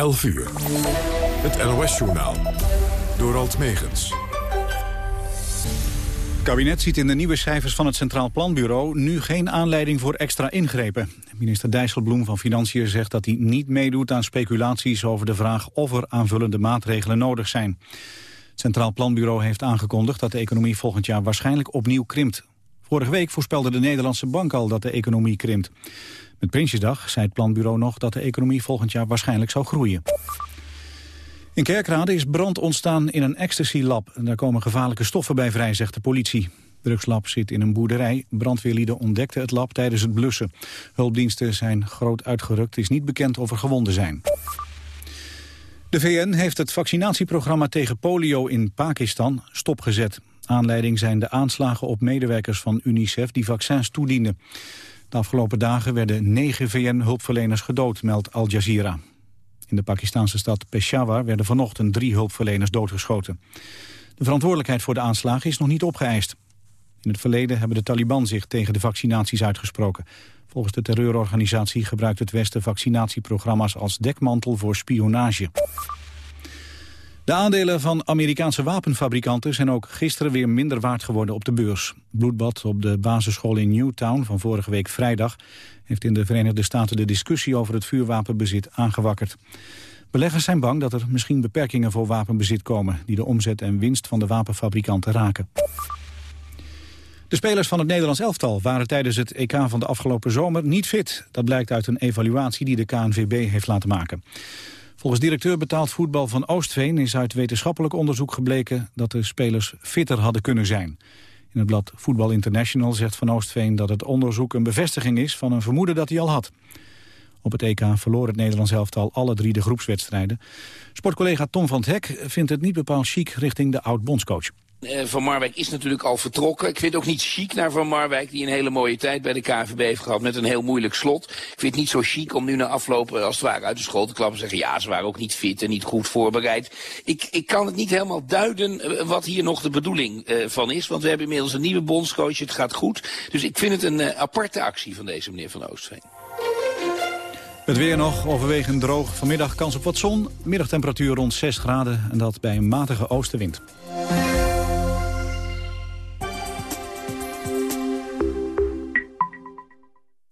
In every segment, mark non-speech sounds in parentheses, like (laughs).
11 uur. Het NOS-journaal. Door Alt Megens. Het kabinet ziet in de nieuwe cijfers van het Centraal Planbureau... nu geen aanleiding voor extra ingrepen. Minister Dijsselbloem van Financiën zegt dat hij niet meedoet aan speculaties... over de vraag of er aanvullende maatregelen nodig zijn. Het Centraal Planbureau heeft aangekondigd dat de economie volgend jaar waarschijnlijk opnieuw krimpt. Vorige week voorspelde de Nederlandse Bank al dat de economie krimpt. Met Prinsjesdag zei het planbureau nog dat de economie volgend jaar waarschijnlijk zou groeien. In Kerkrade is brand ontstaan in een ecstasy-lab. Daar komen gevaarlijke stoffen bij vrij, zegt de politie. Drugslab zit in een boerderij. Brandweerlieden ontdekten het lab tijdens het blussen. Hulpdiensten zijn groot uitgerukt. Het is niet bekend of er gewonden zijn. De VN heeft het vaccinatieprogramma tegen polio in Pakistan stopgezet. Aanleiding zijn de aanslagen op medewerkers van UNICEF die vaccins toedienden. De afgelopen dagen werden negen VN-hulpverleners gedood, meldt Al Jazeera. In de Pakistanse stad Peshawar werden vanochtend drie hulpverleners doodgeschoten. De verantwoordelijkheid voor de aanslagen is nog niet opgeëist. In het verleden hebben de Taliban zich tegen de vaccinaties uitgesproken. Volgens de terreurorganisatie gebruikt het Westen vaccinatieprogramma's als dekmantel voor spionage. De aandelen van Amerikaanse wapenfabrikanten zijn ook gisteren weer minder waard geworden op de beurs. Bloedbad op de basisschool in Newtown van vorige week vrijdag heeft in de Verenigde Staten de discussie over het vuurwapenbezit aangewakkerd. Beleggers zijn bang dat er misschien beperkingen voor wapenbezit komen... die de omzet en winst van de wapenfabrikanten raken. De spelers van het Nederlands elftal waren tijdens het EK van de afgelopen zomer niet fit. Dat blijkt uit een evaluatie die de KNVB heeft laten maken. Volgens directeur betaald voetbal van Oostveen is uit wetenschappelijk onderzoek gebleken dat de spelers fitter hadden kunnen zijn. In het blad Voetbal International zegt Van Oostveen dat het onderzoek een bevestiging is van een vermoeden dat hij al had. Op het EK verloor het Nederlands elftal alle drie de groepswedstrijden. Sportcollega Tom van het Hek vindt het niet bepaald chic richting de oud-bondscoach. Eh, van Marwijk is natuurlijk al vertrokken. Ik vind het ook niet chic naar Van Marwijk, die een hele mooie tijd bij de KNVB heeft gehad met een heel moeilijk slot. Ik vind het niet zo chic om nu na afloop als het ware uit de school te klappen en zeggen ja, ze waren ook niet fit en niet goed voorbereid. Ik, ik kan het niet helemaal duiden eh, wat hier nog de bedoeling van is, want we hebben inmiddels een nieuwe bondscoach, het gaat goed. Dus ik vind het een aparte actie van deze meneer Van Oostveen. Het weer nog, overwegend droog. Vanmiddag kans op wat zon. Middagtemperatuur rond 6 graden en dat bij een matige oostenwind.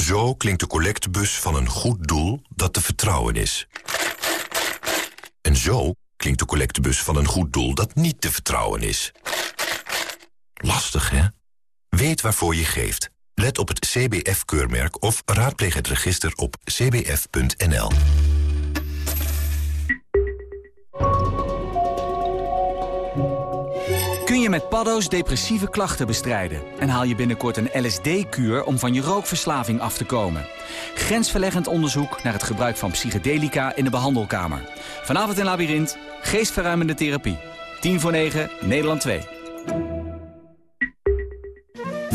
Zo klinkt de collectebus van een goed doel dat te vertrouwen is. En zo klinkt de collectebus van een goed doel dat niet te vertrouwen is. Lastig, hè? Weet waarvoor je geeft. Let op het CBF-keurmerk of raadpleeg het register op cbf.nl. je met paddo's depressieve klachten bestrijden... en haal je binnenkort een LSD-kuur om van je rookverslaving af te komen. Grensverleggend onderzoek naar het gebruik van psychedelica in de behandelkamer. Vanavond in Labyrinth, geestverruimende therapie. 10 voor 9, Nederland 2.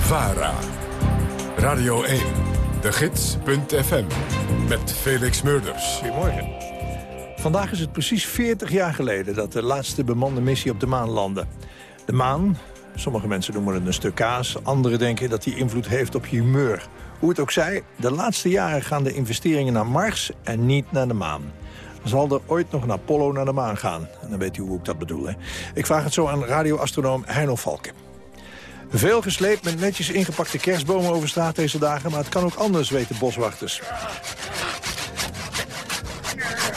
VARA. Radio 1. De Gids.fm. Met Felix Murders. Goedemorgen. Vandaag is het precies 40 jaar geleden dat de laatste bemande missie op de maan landde. De maan, sommige mensen noemen het een stuk kaas... anderen denken dat die invloed heeft op je humeur. Hoe het ook zij, de laatste jaren gaan de investeringen naar Mars en niet naar de maan. Zal er ooit nog een Apollo naar de maan gaan? En dan weet u hoe ik dat bedoel. Ik vraag het zo aan radioastronoom Heino Valken. Veel gesleept met netjes ingepakte kerstbomen over straat deze dagen... maar het kan ook anders, weten boswachters.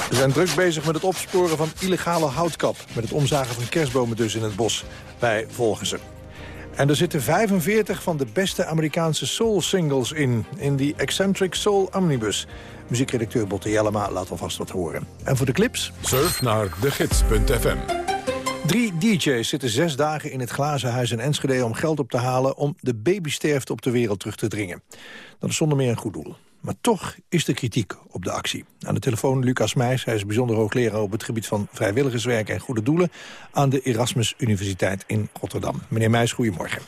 Ze zijn druk bezig met het opsporen van illegale houtkap. Met het omzagen van kerstbomen dus in het bos bij Volgense. En er zitten 45 van de beste Amerikaanse soul-singles in... in die Eccentric Soul Omnibus. Muziekredacteur Botte Jellema laat alvast wat horen. En voor de clips? Surf naar degids.fm. Drie DJ's zitten zes dagen in het glazen huis in Enschede om geld op te halen... om de babysterfte op de wereld terug te dringen. Dat is zonder meer een goed doel. Maar toch is er kritiek op de actie. Aan de telefoon Lucas Meijs. Hij is bijzonder hoogleraar op het gebied van vrijwilligerswerk en goede doelen... aan de Erasmus Universiteit in Rotterdam. Meneer Meijs, goedemorgen.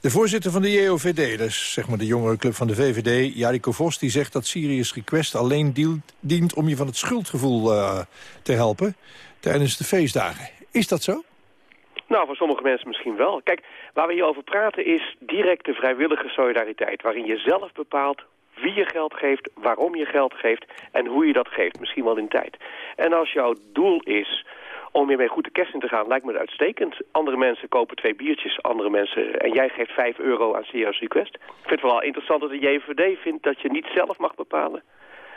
De voorzitter van de JOVD, dus zeg maar de jongerenclub van de VVD... Jariko Vos, die zegt dat Syrië's request alleen dient, om je van het schuldgevoel uh, te helpen... tijdens de feestdagen. Is dat zo? Nou, voor sommige mensen misschien wel. Kijk, waar we hier over praten is directe vrijwillige solidariteit... waarin je zelf bepaalt wie je geld geeft, waarom je geld geeft en hoe je dat geeft. Misschien wel in tijd. En als jouw doel is om hiermee goed de kerst in te gaan, lijkt me het uitstekend. Andere mensen kopen twee biertjes, andere mensen... en jij geeft 5 euro aan Serious Request. Ik vind het vooral interessant dat de JVD vindt dat je niet zelf mag bepalen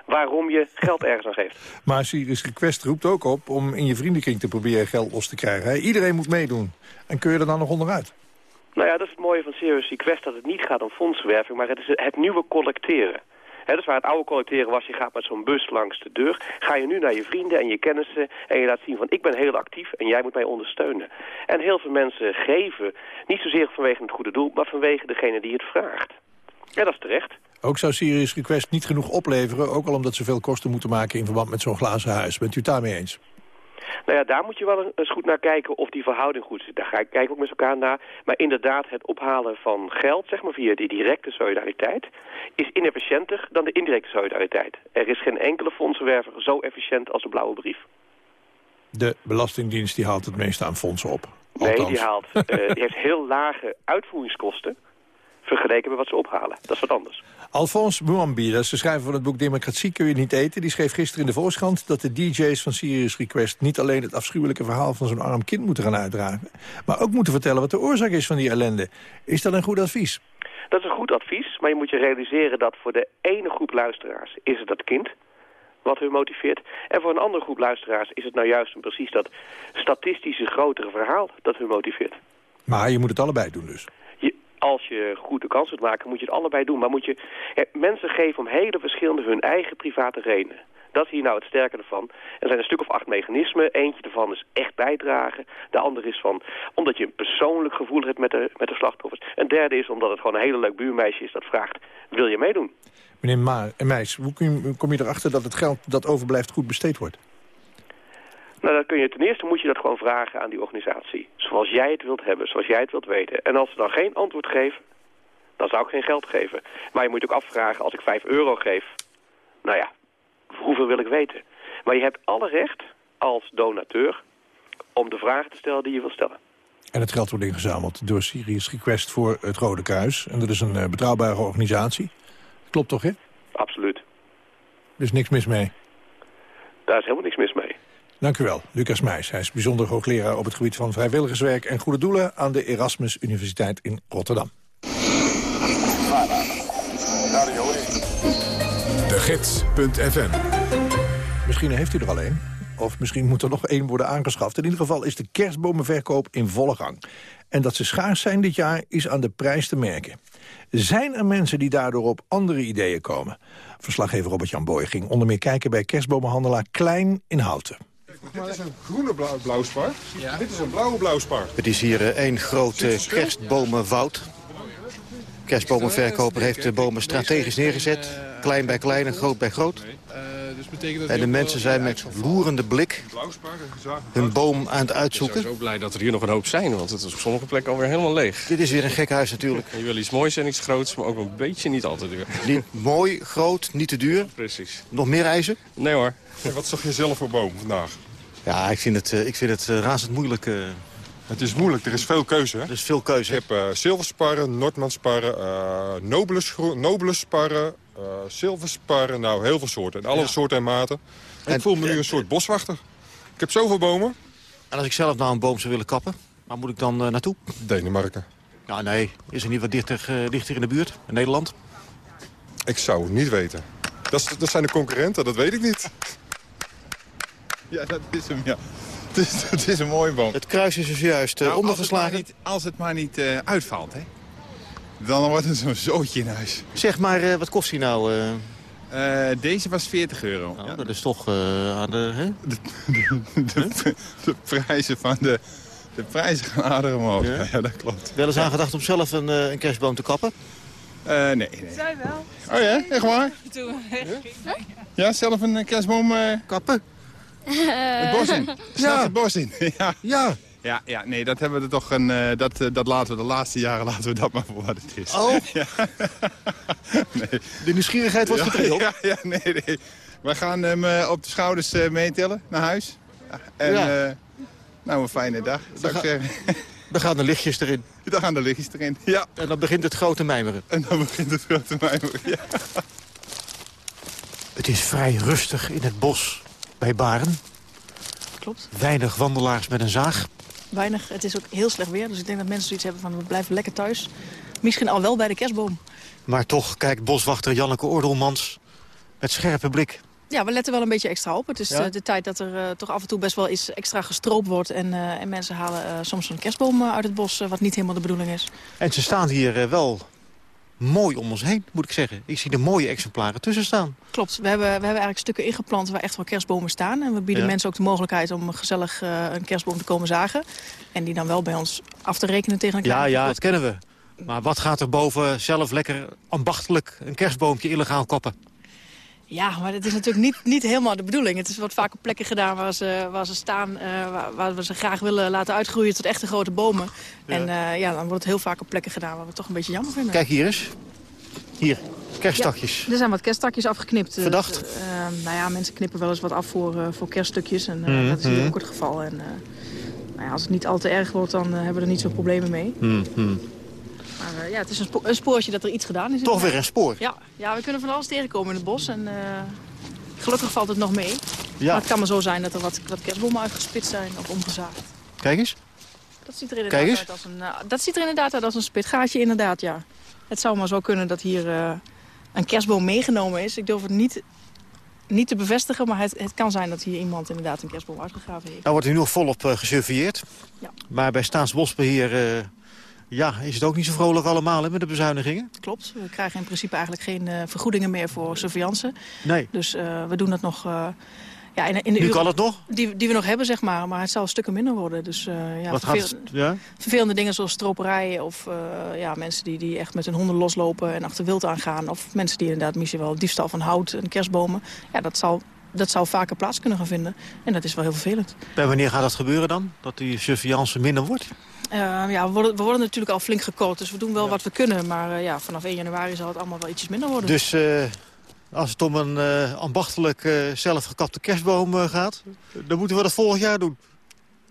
waarom je geld ergens aan geeft. (laughs) Maar Serious Request roept ook op om in je vriendenkring te proberen geld los te krijgen. Iedereen moet meedoen. En kun je er dan nog onderuit? Nou ja, dat is het mooie van Serious Request, dat het niet gaat om fondswerving, maar het is het nieuwe collecteren. He, dus waar het oude collecteren was, je gaat met zo'n bus langs de deur. Ga je nu naar je vrienden en je kennissen en je laat zien van ik ben heel actief en jij moet mij ondersteunen. En heel veel mensen geven, niet zozeer vanwege het goede doel, maar vanwege degene die het vraagt. Ja, dat is terecht. Ook zou Serious Request niet genoeg opleveren, ook al omdat ze veel kosten moeten maken in verband met zo'n glazen huis. Bent u het daarmee eens? Nou ja, daar moet je wel eens goed naar kijken of die verhouding goed is. Daar ga ik kijken ook met elkaar naar. Maar inderdaad, het ophalen van geld, zeg maar via die directe solidariteit... is inefficiënter dan de indirecte solidariteit. Er is geen enkele fondsenwerver zo efficiënt als de blauwe brief. De Belastingdienst die haalt het meeste aan fondsen op. Althans. Nee, die, haalt, uh, die heeft heel lage uitvoeringskosten vergeleken met wat ze ophalen. Dat is wat anders. Alphonse Mouambi, dat is de schrijver van het boek Democratie kun je niet eten... die schreef gisteren in de Volkskrant dat de DJ's van Serious Request... niet alleen het afschuwelijke verhaal van zo'n arm kind moeten gaan uitdragen... maar ook moeten vertellen wat de oorzaak is van die ellende. Is dat een goed advies? Dat is een goed advies, maar je moet je realiseren dat voor de ene groep luisteraars is het dat kind wat hun motiveert. En voor een andere groep luisteraars is het nou juist een precies dat statistische grotere verhaal dat hun motiveert. Maar je moet het allebei doen dus als je goede kans wilt maken, moet je het allebei doen. Maar moet je mensen geven om hele verschillende hun eigen private redenen. Dat is hier nou het sterke ervan. Er zijn een stuk of acht mechanismen. Eentje ervan is echt bijdragen. De andere is van omdat je een persoonlijk gevoel hebt met de, met de slachtoffers. Een derde is omdat het gewoon een hele leuk buurmeisje is dat vraagt, wil je meedoen? Meneer Ma Meijs, hoe kom je erachter dat het geld dat overblijft goed besteed wordt? Nou, dan kun je ten eerste moet je dat gewoon vragen aan die organisatie. Zoals jij het wilt hebben, zoals jij het wilt weten. En als ze dan geen antwoord geven, dan zou ik geen geld geven. Maar je moet ook afvragen, als ik 5 euro geef, nou ja, hoeveel wil ik weten? Maar je hebt alle recht als donateur om de vragen te stellen die je wil stellen. En het geld wordt ingezameld door Syrië's Request voor het Rode Kruis. En dat is een uh, betrouwbare organisatie. Klopt toch, hè? Absoluut. Er is niks mis mee? Daar is helemaal niks mis mee. Dank u wel, Lucas Meijs. Hij is bijzonder hoogleraar op het gebied van vrijwilligerswerk en goede doelen aan de Erasmus Universiteit in Rotterdam. De Gids.fm Misschien heeft u er al een. Of misschien moet er nog één worden aangeschaft. In ieder geval is de kerstbomenverkoop in volle gang. En dat ze schaars zijn dit jaar is aan de prijs te merken. Zijn er mensen die daardoor op andere ideeën komen? Verslaggever Robert-Jan Boy ging onder meer kijken bij kerstbomenhandelaar Klein in Houten. Dit is een groene blauw, blauwspar. Ja. Dit is een blauwe blauwspar. Het is hier eh, één groot uh, kerstbomenwoud. Kerstbomenverkoper heeft de bomen strategisch neergezet. Klein bij klein en groot bij groot. Dus en de mensen zijn met loerende blik hun boom aan het uitzoeken. Ik ben zo blij dat er hier nog een hoop zijn, want het is op sommige plekken alweer helemaal leeg. Dit is weer een gek huis natuurlijk. Je wil iets moois en iets groots, maar ook een beetje niet al te duur. Niet mooi, groot, niet te duur. Precies. Nog meer eisen? Nee hoor. En wat zag je zelf voor boom vandaag? Ja, ik vind het, eh, ik vind het eh, razend moeilijk. Eh. Het is moeilijk, er is veel keuze. Hè? Er is veel keuze. Je hebt uh, zilversparren, Noordmansparren, uh, nobele, nobele sparren, uh, zilversparren. Nou, heel veel soorten. En alle soorten en maten. En, ik voel me nu een soort boswachter. Ik heb zoveel bomen. En als ik zelf nou een boom zou willen kappen, waar moet ik dan naartoe? Denemarken. Ja, nee. Is er niet wat dichter, dichter in de buurt, in Nederland? Ik zou het niet weten. Dat, dat zijn de concurrenten, dat weet ik niet. (laughs) Ja, dat is hem, ja. Het is, (laughs) het is een mooie boom. Het kruis is dus juist eh, Nou, ondergeslagen. Als het maar niet, als het maar niet eh, uitvalt, hè. Dan wordt het zo'n zootje in huis. Zeg maar, eh, wat kost hij nou? eh? Eh, deze was 40 euro. Nou, Dat is toch eh, aan de... Hè? De, de prijzen van de... De prijzen gaan aardig omhoog. Ja? Ja, dat klopt. Wel eens aangedacht om zelf een, eh, een kerstboom te kappen? Eh, nee, nee. Zij wel. Oh ja, echt waar? Ja, zelf een kerstboom... eh, kappen? (laughs) Het bos in. Ja. het bos in. (laughs) ja. Ja. Ja, ja, nee, dat hebben we er toch een... eh, dat, eh, dat laten we de laatste jaren (laughs) laten we dat maar voor wat het is. Oh. Ja. nee. De nieuwsgierigheid wordt ja, getrild. Ja, ja, nee, nee. We gaan hem eh, op de schouders meetellen naar huis. En Ja. nou, een fijne dag, zou ik zeggen. Dan gaan de lichtjes erin. Dan gaan de lichtjes erin, ja. En dan begint het grote mijmeren. En dan begint het grote mijmeren, ja. Het is vrij rustig in het bos bij Baren. Klopt. Weinig wandelaars met een zaag. Weinig. Het is ook heel slecht weer. Dus ik denk dat mensen zoiets hebben van we blijven lekker thuis. Misschien al wel bij de kerstboom. Maar toch kijkt boswachter Janneke Ordelmans met scherpe blik. Ja, we letten wel een beetje extra op. Het is Ja? eh, de tijd dat er eh, toch af en toe best wel iets extra gestroopt wordt. En, eh, en mensen halen eh, soms een kerstboom uit het bos, wat niet helemaal de bedoeling is. En ze staan hier wel mooi om ons heen, moet ik zeggen. Ik zie er mooie exemplaren tussen staan. Klopt. We hebben, we hebben eigenlijk stukken ingeplant waar echt wel kerstbomen staan. En we bieden Ja. mensen ook de mogelijkheid om gezellig eh, een kerstboom te komen zagen. En die dan wel bij ons af te rekenen tegen een Ja, kleine ja, dat kennen we. Maar wat gaat er boven zelf lekker ambachtelijk een kerstboompje illegaal kappen? Ja, maar het is natuurlijk niet, niet helemaal de bedoeling. Het is wat vaak op plekken gedaan waar ze, waar ze staan, eh, waar, waar we ze graag willen laten uitgroeien tot echte grote bomen. Ja. En eh, ja, dan wordt het heel vaak op plekken gedaan waar we het toch een beetje jammer vinden. Kijk hier eens. Hier, kersttakjes. Ja, er zijn wat kersttakjes afgeknipt. Eh, Verdacht? nou ja, mensen knippen wel eens wat af voor, voor kerststukjes. En Mhm, dat is hier mhm. ook het geval. En, nou ja, als het niet al te erg wordt, dan hebben we er niet zo'n problemen mee. Hmm. Maar eh, ja, het is een, spo- een spoortje dat er iets gedaan is. Toch weer een spoor. Ja, ja, we kunnen van alles tegenkomen in het bos. En eh, gelukkig valt het nog mee. Ja. Maar het kan maar zo zijn dat er wat, wat kerstbomen uitgespitst zijn of omgezaagd. Kijk eens. Dat ziet er inderdaad, Kijk eens. uit als een, eh, dat ziet er inderdaad uit als een spitgaatje, inderdaad, ja. Het zou maar zo kunnen dat hier een kerstboom meegenomen is. Ik durf het niet, niet te bevestigen, maar het, het kan zijn dat hier iemand inderdaad een kerstboom uitgegraven heeft. Nou wordt hij nu nog volop gesurveilleerd. Ja. Maar bij Staatsbosbeheer eh, ja, is het ook niet zo vrolijk allemaal hè, met de bezuinigingen. Klopt, we krijgen in principe eigenlijk geen eh, vergoedingen meer voor surveillance. Nee. Dus eh, we doen dat nog... eh, ja, in, in de Nu uren kan het nog? Die, die we nog hebben, zeg maar. Maar het zal stukken minder worden. Dus ja, Wat vervel- gaat het, ja? vervelende dingen zoals stroperij... of ja, mensen die, die echt met hun honden loslopen en achter wild aangaan... of mensen die inderdaad misschien wel diefstal van hout en kerstbomen... ja, dat zal, dat zou vaker plaats kunnen gaan vinden. En dat is wel heel vervelend. Bij wanneer gaat dat gebeuren dan? Dat die surveillance minder wordt? Eh, ja, we worden, we worden natuurlijk al flink gekort, dus we doen wel wat we kunnen. Maar eh, ja, vanaf 1 januari zal het allemaal wel ietsjes minder worden. Dus eh, als het om een eh, ambachtelijk zelfgekapte kerstboom gaat... dan moeten we dat volgend jaar doen.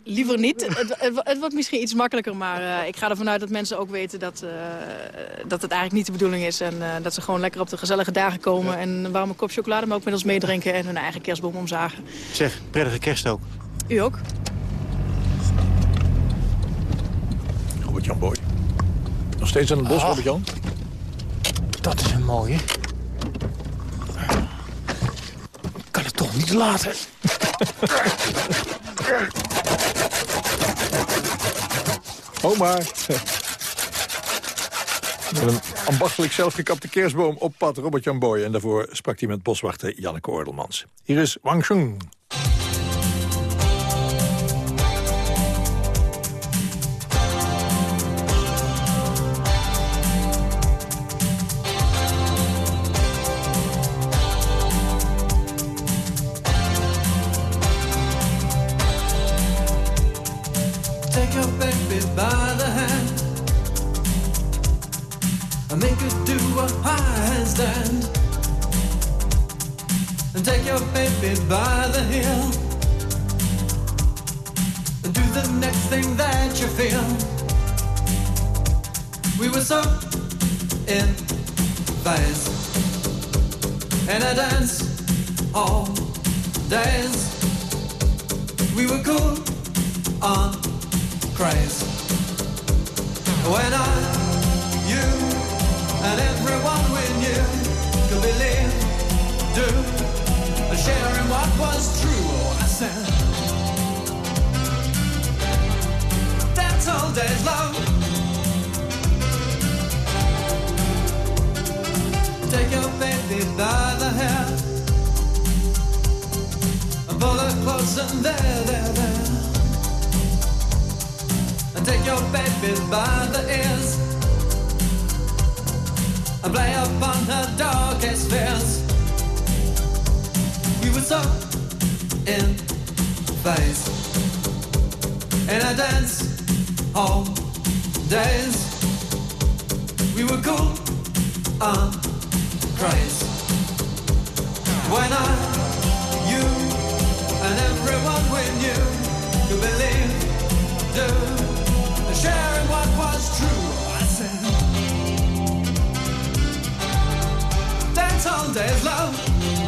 Liever niet. het, het, het wordt misschien iets makkelijker, maar ik ga ervan uit dat mensen ook weten dat, dat het eigenlijk niet de bedoeling is. En dat ze gewoon lekker op de gezellige dagen komen en een warme kop chocolademelk met ons meedrinken en hun eigen kerstboom omzagen. Zeg, prettige kerst ook. U ook? Robert-Jan Boy. Nog steeds aan het bos, Ah. Robert-Jan? Dat is een mooie. Ik kan het toch niet laten. Oh maar. Met een ambachtelijk zelfgekapte kerstboom op pad Robert-Jan Boy. En daarvoor sprak hij met boswachter Janneke Ordelmans. Hier is Wang Sheng. I that's all days love. Take your baby by the hair and pull her close and there, there, there. And take your baby by the ears and play upon her darkest fears. We were so in phase in a dance hall days. We were cool on craze when I, you, and everyone we knew could believe, do, and share in what was true. I said, dance all days, love.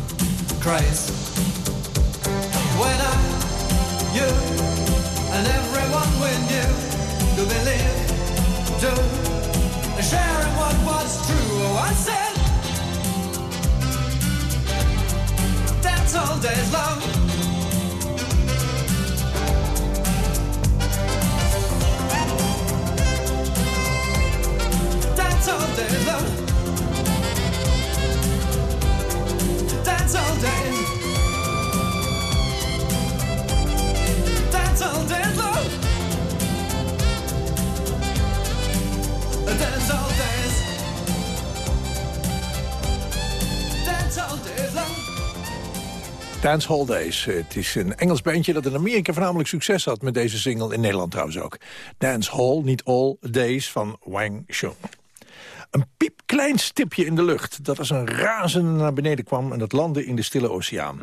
crazy When I, you and everyone we knew To believe, do sharing what was true. Oh, I said, that's all days. That's all days love. That's all days. Dance all days. Dance all days. Dance Hall Days. Het is een Engels bandje dat in Amerika voornamelijk succes had... met deze single, in Nederland trouwens ook. Dance Hall, niet All Days, van Wang Chung. Een piepklein stipje in de lucht dat als een razende naar beneden kwam... en dat landde in de Stille Oceaan.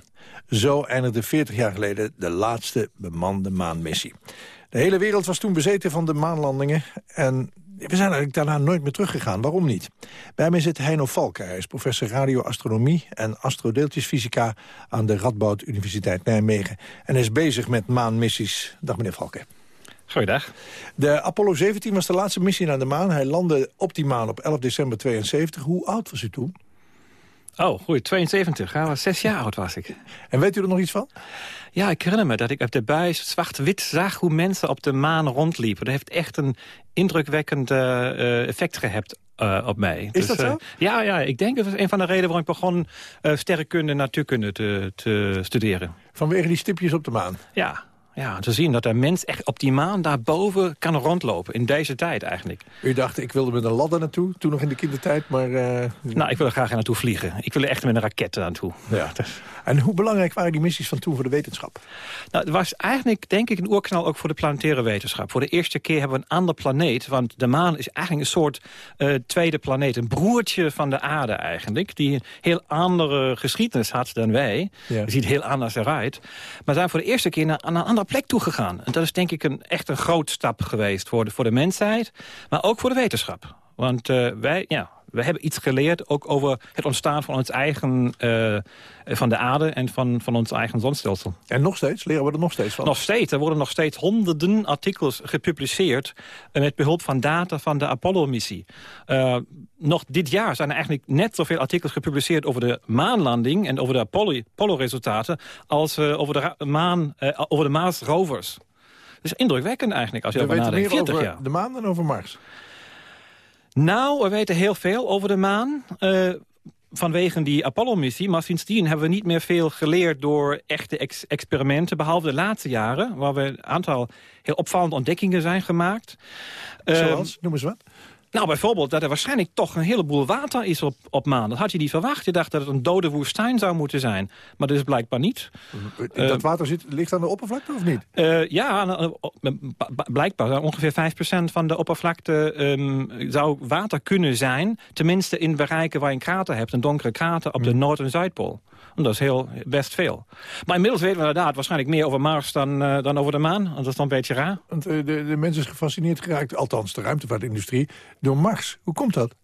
Zo eindigde 40 jaar geleden de laatste bemande maanmissie. De hele wereld was toen bezeten van de maanlandingen... en we zijn eigenlijk daarna nooit meer teruggegaan. Waarom niet? Bij mij zit Heino Valken. Hij is professor radioastronomie en astrodeeltjesfysica... aan de Radboud Universiteit Nijmegen. En is bezig met maanmissies. Dag meneer Valken. Goeiedag. De Apollo 17 was de laatste missie naar de maan. Hij landde op die maan op 11 december 72. Hoe oud was u toen? Oh, goed, 72. Ja, was zes jaar oud was ik. En weet u er nog iets van? Ja, ik herinner me dat ik op de buis zwart-wit zag hoe mensen op de maan rondliepen. Dat heeft echt een indrukwekkend uh, effect gehad uh, op mij. Is dus, dat zo? Uh, ja, ja, ik denk dat was een van de redenen waarom ik begon sterrenkunde en natuurkunde te, te studeren. Vanwege die stipjes op de maan? Ja, ja, te zien dat een mens echt op die maan daarboven kan rondlopen. In deze tijd eigenlijk. U dacht, ik wilde met een ladder naartoe, toen nog in de kindertijd, maar... Uh... Nou, ik wil er graag naartoe vliegen. Ik wil er echt met een raket naartoe. Ja. (laughs) En hoe belangrijk waren die missies van toen voor de wetenschap? Nou, het was eigenlijk, denk ik, een oerknal ook voor de planetaire wetenschap. Voor de eerste keer hebben we een ander planeet. Want de maan is eigenlijk een soort uh, tweede planeet. Een broertje van de aarde eigenlijk. Die een heel andere geschiedenis had dan wij. Ja. Ziet heel anders eruit. Maar zijn voor de eerste keer naar, naar een andere plek toegegaan. En dat is denk ik een, echt een groot stap geweest voor de, voor de mensheid. Maar ook voor de wetenschap. Want uh, wij, ja, we hebben iets geleerd ook over het ontstaan van ons eigen, uh, van de aarde en van, van ons eigen zonstelsel. En nog steeds? Leren we er nog steeds van? Nog steeds. Er worden nog steeds honderden artikels gepubliceerd met behulp van data van de Apollo-missie. Uh, nog dit jaar zijn er eigenlijk net zoveel artikels gepubliceerd over de maanlanding en over de Apollo-resultaten als over de maan, over de Mars rovers. is indrukwekkend eigenlijk als je We over nadenkt. meer 40 over jaar. de maan dan over Mars. Nou, we weten heel veel over de maan. eh, vanwege die Apollo-missie. Maar sindsdien hebben we niet meer veel geleerd door echte ex- experimenten. Behalve de laatste jaren, waar we een aantal heel opvallende ontdekkingen zijn gemaakt. Zoals? Ehm, Noem eens wat. Nou, bijvoorbeeld dat er waarschijnlijk toch een heleboel water is op, op maan. Dat had je niet verwacht. Je dacht dat het een dode woestijn zou moeten zijn. Maar dat is blijkbaar niet. dat water zit, ligt aan de oppervlakte of niet? Eh, ja, eh, blijkbaar ongeveer 5% van de oppervlakte ehm, zou water kunnen zijn. Tenminste in bereiken waar je een krater hebt, een donkere krater op de Noord- en Zuidpool. Dat is heel, best veel. Maar inmiddels weten we inderdaad waarschijnlijk meer over Mars dan, eh, dan over de maan. Want dat is dan een beetje raar. Want eh, de, de mensen is gefascineerd geraakt, althans de ruimtevaartindustrie, door Mars. Hoe komt dat?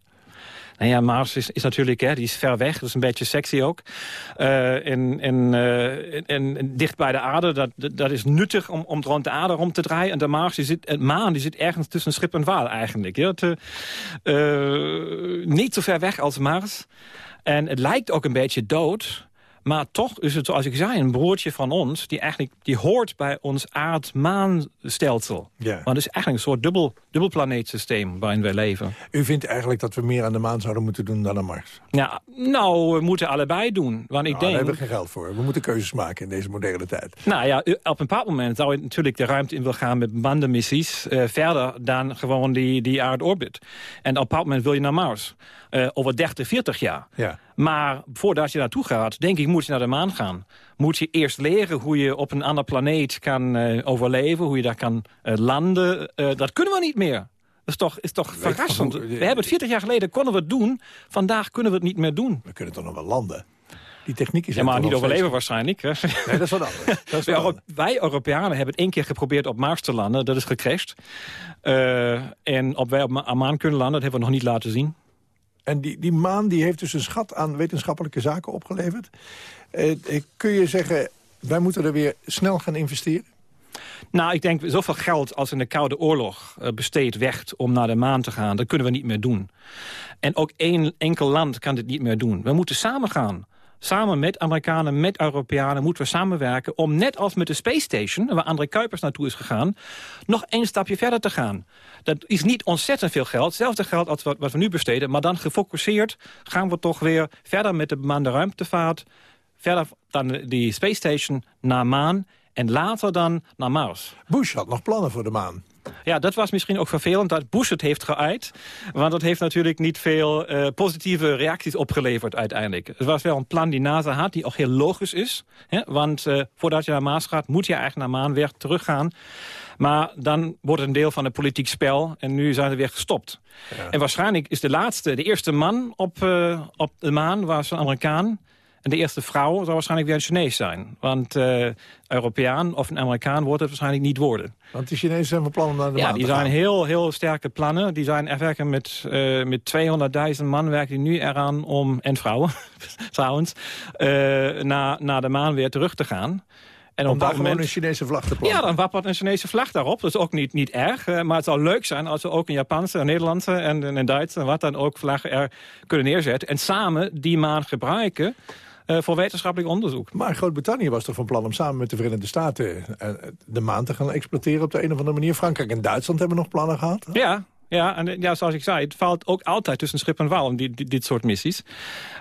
Nou ja, Mars is, is natuurlijk, hè, die is ver weg. Dat is een beetje sexy ook. Eh, en, en, en, en dicht bij de aarde, dat, dat is nuttig om, om rond de aarde rond te draaien. En de Mars, die zit, maan die zit ergens tussen schip en waal eigenlijk. Ja. Eh, niet zo ver weg als Mars. En het lijkt ook een beetje dood. Maar toch is het, zoals ik zei, een broertje van ons... die eigenlijk die hoort bij ons aard-maanstelsel. Ja. Want het is eigenlijk een soort dubbel, dubbelplaneetsysteem waarin wij leven. U vindt eigenlijk dat we meer aan de maan zouden moeten doen dan aan Mars? Ja, nou, we moeten allebei doen. Want ik Nou, denk... Daar hebben we geen geld voor. We moeten keuzes maken in deze moderne tijd. Nou ja, op een bepaald moment zou je natuurlijk de ruimte in willen gaan met bemande missies. eh, verder dan gewoon die, die aardorbit. En op een bepaald moment wil je naar Mars. Eh, over 30, 40 jaar. Ja. Maar voordat je naartoe gaat, denk ik, moet je naar de maan gaan. Moet je eerst leren hoe je op een ander planeet kan eh, overleven. Hoe je daar kan eh, landen. Dat kunnen we niet meer. Dat is toch, is toch verrassend. (laughs) We hebben het 40 jaar geleden, konden we het doen. Vandaag kunnen we het niet meer doen. We kunnen toch nog wel landen? Die techniek is Ja, maar niet overleven waarschijnlijk. Hè? Nee, dat is wat anders. Dat is (laughs) Wij, wat Euro- wij Europeanen hebben het één keer geprobeerd op Mars te landen. Dat is gecrashed. En op wij op Ma- aan maan kunnen landen, dat hebben we nog niet laten zien. En die, die maan die heeft dus een schat aan wetenschappelijke zaken opgeleverd. Eh, eh, kun je zeggen, wij moeten er weer snel gaan investeren? Nou, ik denk zoveel geld als in de Koude Oorlog eh, besteed werd om naar de maan te gaan, dat kunnen we niet meer doen. En ook één enkel land kan dit niet meer doen. We moeten samen gaan. Samen met Amerikanen, met Europeanen moeten we samenwerken... om net als met de Space Station, waar André Kuipers naartoe is gegaan... nog één stapje verder te gaan. Dat is niet ontzettend veel geld. Hetzelfde geld als wat, we nu besteden. Maar dan gefocuseerd gaan we toch weer verder met de bemande ruimtevaart... verder dan die Space Station naar maan... en later dan naar Mars. Bush had nog plannen voor de maan. Ja, dat was misschien ook vervelend dat Bush het heeft geuit. Want dat heeft natuurlijk niet veel eh, positieve reacties opgeleverd uiteindelijk. Het was wel een plan die NASA had, die ook heel logisch is. Hè? Want eh, voordat je naar Mars gaat, moet je eigenlijk naar maan weer teruggaan. Maar dan wordt het een deel van het politiek spel en nu zijn ze weer gestopt. En waarschijnlijk is de laatste, de eerste man op, eh, op de maan was een Amerikaan. En de eerste vrouw zou waarschijnlijk weer een Chinees zijn. Want eh Europeaan of een Amerikaan wordt het waarschijnlijk niet worden. Want de Chinezen zijn van plan om naar de Ja, maan die te gaan. zijn heel, heel sterke plannen. Die zijn er werken met, eh met 200.000 man werken die nu eraan om, en vrouwen (laughs) trouwens, eh, naar, naar de maan weer terug te gaan. En Om op daar dat gewoon moment, een Chinese vlag te planten. ja, dan wappert een Chinese vlag daarop. Dat is ook niet, niet erg. maar het zou leuk zijn als we ook een Japanse, een Nederlandse en een Duitse... en wat dan ook vlaggen er kunnen neerzetten. En samen die maan gebruiken voor wetenschappelijk onderzoek. Maar Groot-Brittannië was toch van plan om samen met de Verenigde Staten... eh, de maan te gaan exploiteren op de een of andere manier. Frankrijk en Duitsland hebben nog plannen gehad. Ja, ja, en ja, zoals ik zei, het valt ook altijd tussen schip en die, die- dit soort missies.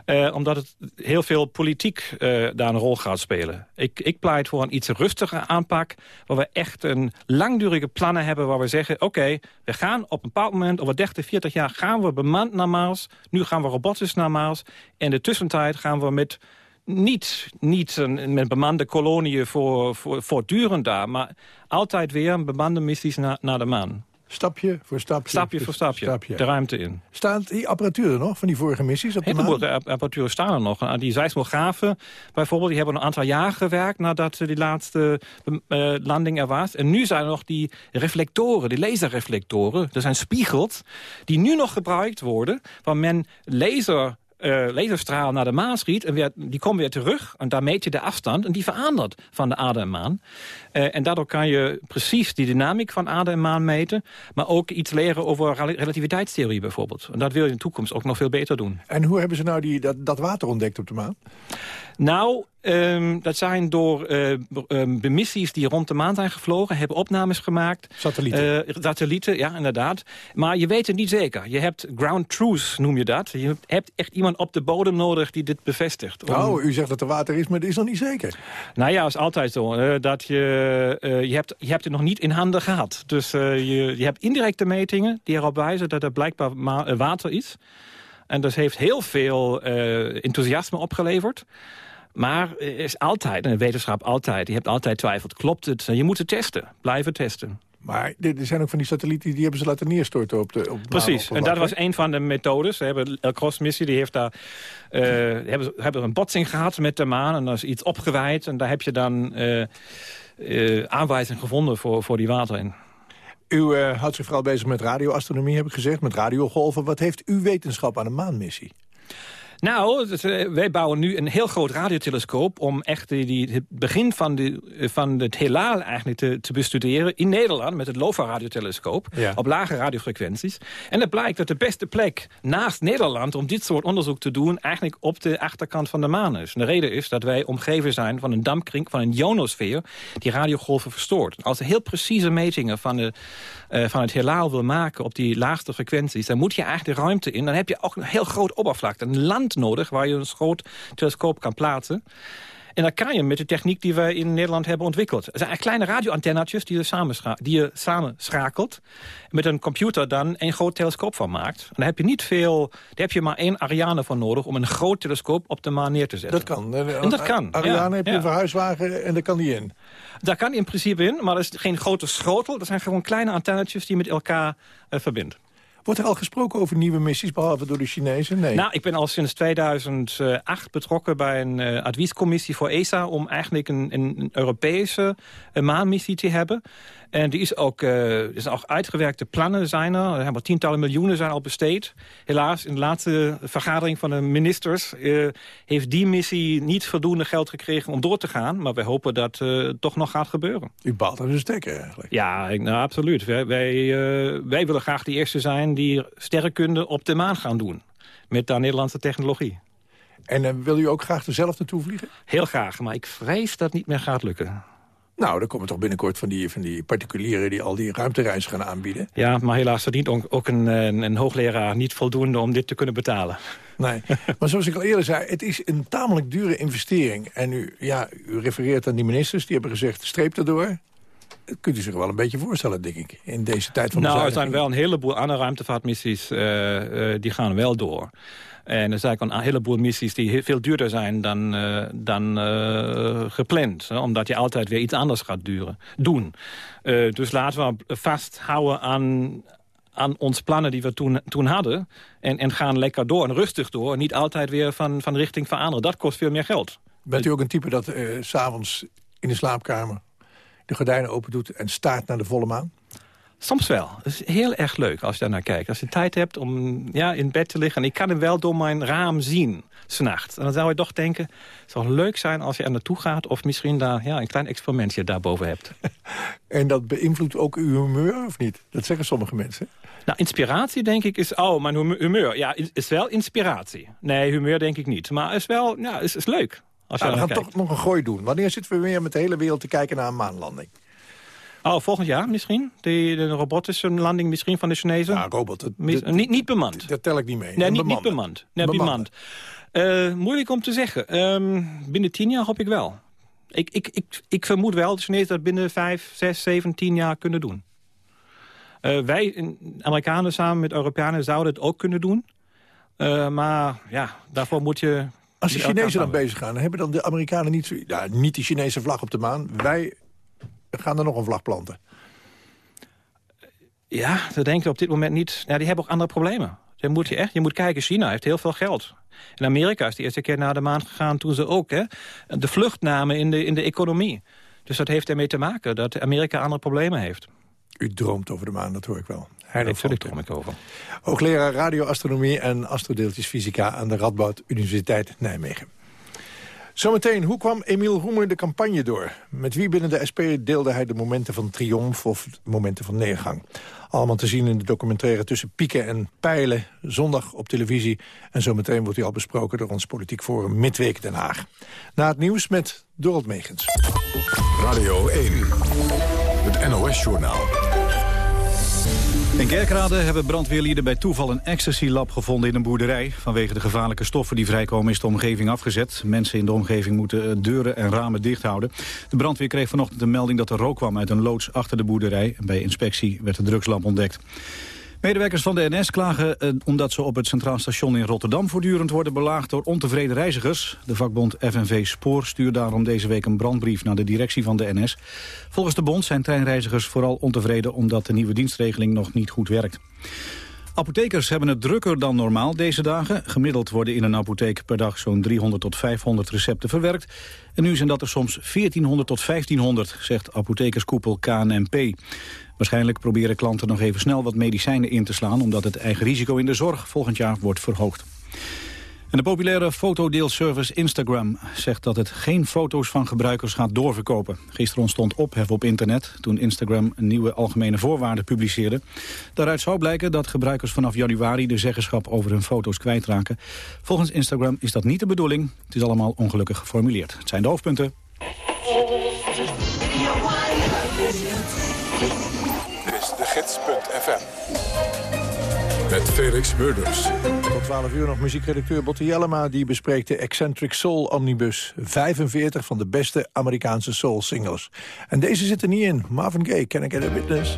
Eh, omdat het heel veel politiek eh, daar een rol gaat spelen. Ik, ik pleit voor een iets rustige aanpak, waar we echt een langdurige plannen hebben, waar we zeggen, oké, we gaan op een bepaald moment, over 30, 40 jaar, gaan we bemand naar Mars. Nu gaan we robotisch naar Mars. En de tussentijd gaan we met niet, niet een, met bemande koloniën voor, voor, voortdurend daar, maar altijd weer bemande missies naar, naar de maan. Stapje voor stapje. Stapje voor stapje, de ruimte in. Staat die apparatuur er nog van die vorige missies op de heleboel app- apparatuur staan er nog. Uh, Die seismografen bijvoorbeeld, die hebben een aantal jaar gewerkt... nadat die laatste uh, landing er was. En nu zijn er nog die reflectoren, die laserreflectoren. Dat zijn spiegels die nu nog gebruikt worden... waar men laser uh, laserstraal naar de maan schiet... en die komen weer terug en daar meet je de afstand... en die verandert van de aarde en maan. Uh, en daardoor kan je precies die dynamiek van aarde en maan meten... maar ook iets leren over rel relativiteitstheorie bijvoorbeeld. En dat wil je in de toekomst ook nog veel beter doen. En hoe hebben ze nou die, dat water ontdekt op de maan? Nou, ehm, dat zijn door eh, ehm, de missies die rond de maan zijn gevlogen... hebben opnames gemaakt. Satellieten. Eh, satellieten, ja, inderdaad. Maar je weet het niet zeker. Je hebt ground truth, noem je dat. Je hebt echt iemand op de bodem nodig die dit bevestigt. Om- Nou, u zegt dat er water is, maar dat is nog niet zeker. Nou ja, is altijd zo. eh, dat je, eh, je, hebt, je hebt het nog niet in handen gehad. Dus eh, je, je hebt indirecte metingen die erop wijzen dat er blijkbaar eh, water is. En dat heeft heel veel eh, enthousiasme opgeleverd. Maar er is altijd, de wetenschap altijd, je hebt altijd twijfeld. Klopt het? Je moet het testen. Blijven testen. Maar er zijn ook van die satellieten, die hebben ze laten neerstorten op de op Precies, en dat was een van de methodes. We hebben El Cross-missie, die heeft daar eh, hebben, hebben een botsing gehad met de maan. En daar is iets opgewijd. En daar heb je dan eh eh, aanwijzing gevonden voor, voor die water in. U houdt zich vooral bezig met radioastronomie, heb ik gezegd, met radiogolven. Wat heeft uw wetenschap aan een maanmissie? Nou, eh, wij bouwen nu een heel groot radiotelescoop... om echt die, die, het begin van, de, van het heelal eigenlijk te, te bestuderen... in Nederland met het LOFA-radiotelescoop Ja. op lage radiofrequenties. En het blijkt dat de beste plek naast Nederland... om dit soort onderzoek te doen eigenlijk op de achterkant van de maan is. En de reden is dat wij omgeven zijn van een dampkring, van een ionosfeer... die radiogolven verstoort. Als heel precieze metingen van, de, eh, van het heelal wil maken op die laagste frequenties... dan moet je eigenlijk de ruimte in. Dan heb je ook een heel groot oppervlakte. Een land nodig waar je een groot telescoop kan plaatsen. En dat kan je met de techniek die wij in Nederland hebben ontwikkeld. Het zijn kleine radioantennatjes die je, samenscha die je samenschakelt. Met een computer dan een groot telescoop van maakt. En dan heb je niet veel... Daar heb je maar één Ariane voor nodig om een groot telescoop op de maan neer te zetten. Dat kan. Eh, En dat kan. Ariane ja, heb je ja. een verhuiswagen en daar kan die in. Daar kan in principe in, maar dat is geen grote schotel. Dat zijn gewoon kleine antennetjes die je met elkaar eh, verbindt. Wordt er al gesproken over nieuwe missies, behalve door de Chinezen? Nee. Nou, ik ben al sinds 2008 betrokken bij een eh, adviescommissie voor ESA... om eigenlijk een, een, Europese eh, maanmissie te hebben. En die is ook, er zijn ook uitgewerkte plannen zijn er. Er tientallen miljoenen zijn al besteed. Helaas, in de laatste vergadering van de ministers... eh, heeft die missie niet voldoende geld gekregen om door te gaan. Maar wij hopen dat het toch nog gaat gebeuren. U baalt er een stekker eigenlijk. Ja, ik- nou, absoluut. Wij, wij, wij willen graag de eerste zijn die sterrenkunde op de maan gaan doen. Met daar Nederlandse technologie. En eh, wil u ook graag er zelf naartoe vliegen? Heel graag, maar ik vrees dat het niet meer gaat lukken. Nou, dan komen toch binnenkort van die, van die particulieren... die al die ruimtereizen gaan aanbieden. Ja, maar helaas verdient ook, ook een, een, een hoogleraar niet voldoende om dit te kunnen betalen. Nee, (laughs) maar zoals ik al eerder zei, het is een tamelijk dure investering. En u, ja, u refereert aan die ministers, die hebben gezegd, streep erdoor. Dat kunt u zich wel een beetje voorstellen, denk ik, in deze tijd van Nou, er zijn wel een heleboel andere ruimtevaartmissies, eh, eh, die gaan wel door. En er zijn ook een heleboel missies die veel duurder zijn dan, eh, dan gepland. Hè, omdat je altijd weer iets anders gaat duren, doen. Dus laten we vasthouden aan, aan ons plannen die we toen, toen hadden. En, en gaan lekker door en rustig door. Niet altijd weer van, van richting veranderen. Dat kost veel meer geld. Bent u ook een type dat s s'avonds in de slaapkamer de gordijnen open doet en staart naar de volle maan? Soms wel. Het is heel erg leuk als je daar naar kijkt. Als je tijd hebt om ja, in bed te liggen... en ik kan hem wel door mijn raam zien, s'nachts. En dan zou je toch denken... het zou leuk zijn als je er naartoe gaat... of misschien daar ja, een klein experimentje daarboven hebt. (laughs) En dat beïnvloedt ook uw humeur, of niet? Dat zeggen sommige mensen. Nou, inspiratie denk ik is... Oh, mijn hume- humeur. Ja, is- is wel inspiratie. Nee, humeur denk ik niet. Maar is wel, ja, is, is leuk. Als Nou, we gaan kijkt. toch nog een gooi doen. Wanneer zitten we weer met de hele wereld te kijken naar een maanlanding? Oh, volgend jaar misschien? Die, de robotische landing misschien van de Chinezen? Ja, robot. Mis- niet, niet bemand. Dat tel ik niet mee. Nee, niet, bemand. Nee, bemand. Eh, moeilijk om te zeggen. Ehm, binnen tien jaar hoop ik wel. Ik, ik, ik, ik vermoed wel dat de Chinezen dat binnen vijf, zes, zeven, tien jaar kunnen doen. Eh, wij, Amerikanen samen met Europeanen, zouden het ook kunnen doen. Eh, maar ja, daarvoor moet je... Als de Chinezen dan bezig gaan, hebben dan de Amerikanen niet zo... Ja, niet die Chinese vlag op de maan. Wij gaan er nog een vlag planten. Ja, dat denk ik op dit moment niet. Ja, die hebben ook andere problemen. Dan moet je, echt, je moet kijken, China heeft heel veel geld. En Amerika is de eerste keer naar de maan gegaan toen ze ook hè, de vlucht namen in de, in de economie. Dus dat heeft ermee te maken dat Amerika andere problemen heeft. U droomt over de maan, dat hoor ik wel. Daar natuurlijk droom ik over. Hoogleraar radioastronomie en astrodeeltjesfysica aan de Radboud Universiteit Nijmegen. Zometeen, hoe kwam Emiel Roemer de campagne door? Met wie binnen de SP deelde hij de momenten van triomf of momenten van neergang? Allemaal te zien in de documentaire Tussen Pieken en Pijlen, zondag op televisie. En zometeen wordt hij al besproken door ons politiek forum Midweek Den Haag. Na het nieuws met Dorot Megens. Radio 1, het NOS-journaal. In Kerkrade hebben brandweerlieden bij toeval een ecstasy-lab gevonden in een boerderij. Vanwege de gevaarlijke stoffen die vrijkomen is de omgeving afgezet. Mensen in de omgeving moeten eh, deuren en ramen dicht houden. De brandweer kreeg vanochtend een melding dat er rook kwam uit een loods achter de boerderij. Bij inspectie werd de drugslab ontdekt. Medewerkers van de NS klagen eh, omdat ze op het Centraal Station in Rotterdam voortdurend worden belaagd door ontevreden reizigers. De vakbond FNV Spoor stuurt daarom deze week een brandbrief naar de directie van de NS. Volgens de bond zijn treinreizigers vooral ontevreden omdat de nieuwe dienstregeling nog niet goed werkt. Apothekers hebben het drukker dan normaal deze dagen. Gemiddeld worden in een apotheek per dag zo'n 300 tot 500 recepten verwerkt. En nu zijn dat er soms 1400 tot 1500, zegt apothekerskoepel KNMP. Waarschijnlijk proberen klanten nog even snel wat medicijnen in te slaan... omdat het eigen risico in de zorg volgend jaar wordt verhoogd. En de populaire fotodeelservice Instagram zegt dat het geen foto's van gebruikers gaat doorverkopen. Gisteren ontstond ophef op internet toen Instagram nieuwe algemene voorwaarden publiceerde. Daaruit zou blijken dat gebruikers vanaf januari de zeggenschap over hun foto's kwijtraken. Volgens Instagram is dat niet de bedoeling. Het is allemaal ongelukkig geformuleerd. Het zijn de hoofdpunten. gids.fm. Met Felix Murders. Tot 12 uur nog muziekredacteur Botte Jellema... die bespreekt de Eccentric Soul Omnibus. 45 van de beste Amerikaanse soul singles. En deze zit er niet in. Marvin Gaye, Can I Get a Witness?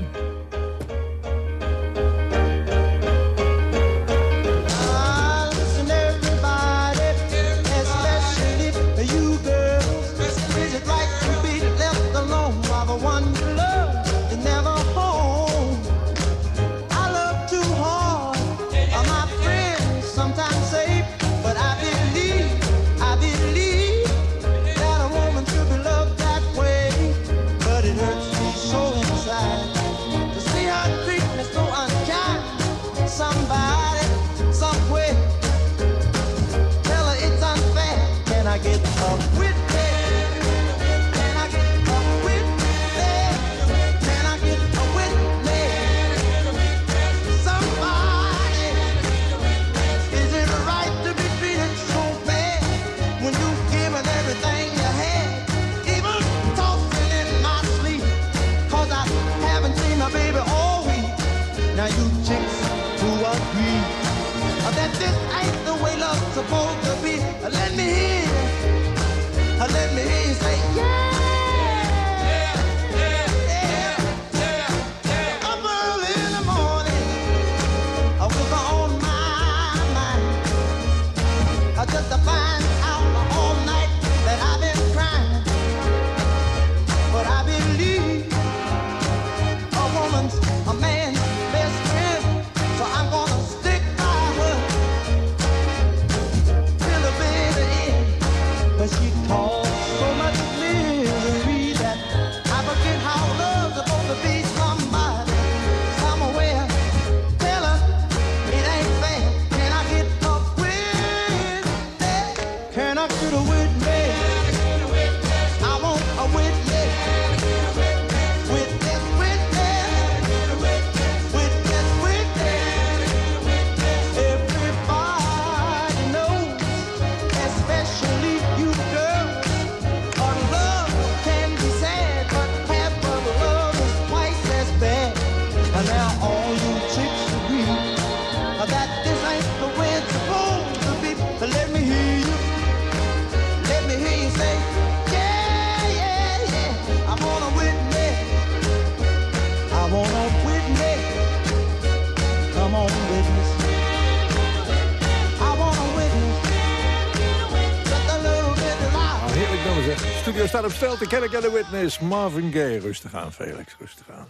Staat op stel te kennen de witness. Marvin Gaye. Rustig aan, Felix. Rustig aan.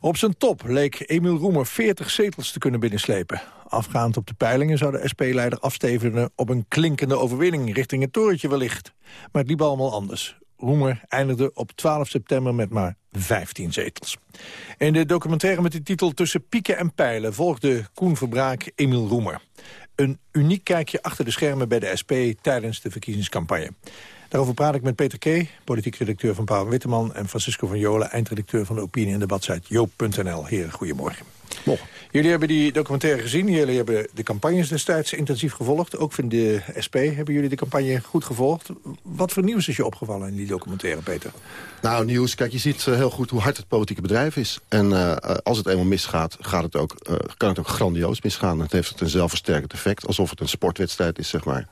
Op zijn top leek Emiel Roemer 40 zetels te kunnen binnenslepen. Afgaand op de peilingen zou de SP-leider afstevenen op een klinkende overwinning richting het torentje wellicht. Maar het liep allemaal anders. Roemer eindigde op 12 september met maar 15 zetels. In de documentaire met de titel Tussen pieken en pijlen volgde Koen Verbraak Emiel Roemer. Een uniek kijkje achter de schermen bij de SP tijdens de verkiezingscampagne. Daarover praat ik met Peter K., politiek redacteur van Paul Witteman... en Francisco van Jolen, eindredacteur van de opinie- en debatsite joop.nl. Heren, goedemorgen. Jullie hebben die documentaire gezien. Jullie hebben de campagnes destijds intensief gevolgd. Ook van de SP hebben jullie de campagne goed gevolgd. Wat voor nieuws is je opgevallen in die documentaire, Peter? Nou, nieuws. Kijk, je ziet eh, heel goed hoe hard het politieke bedrijf is. En uh, als het eenmaal misgaat, gaat het ook, uh, kan het ook grandioos misgaan. Het heeft een zelfversterkend effect, alsof het een sportwedstrijd is, zeg maar.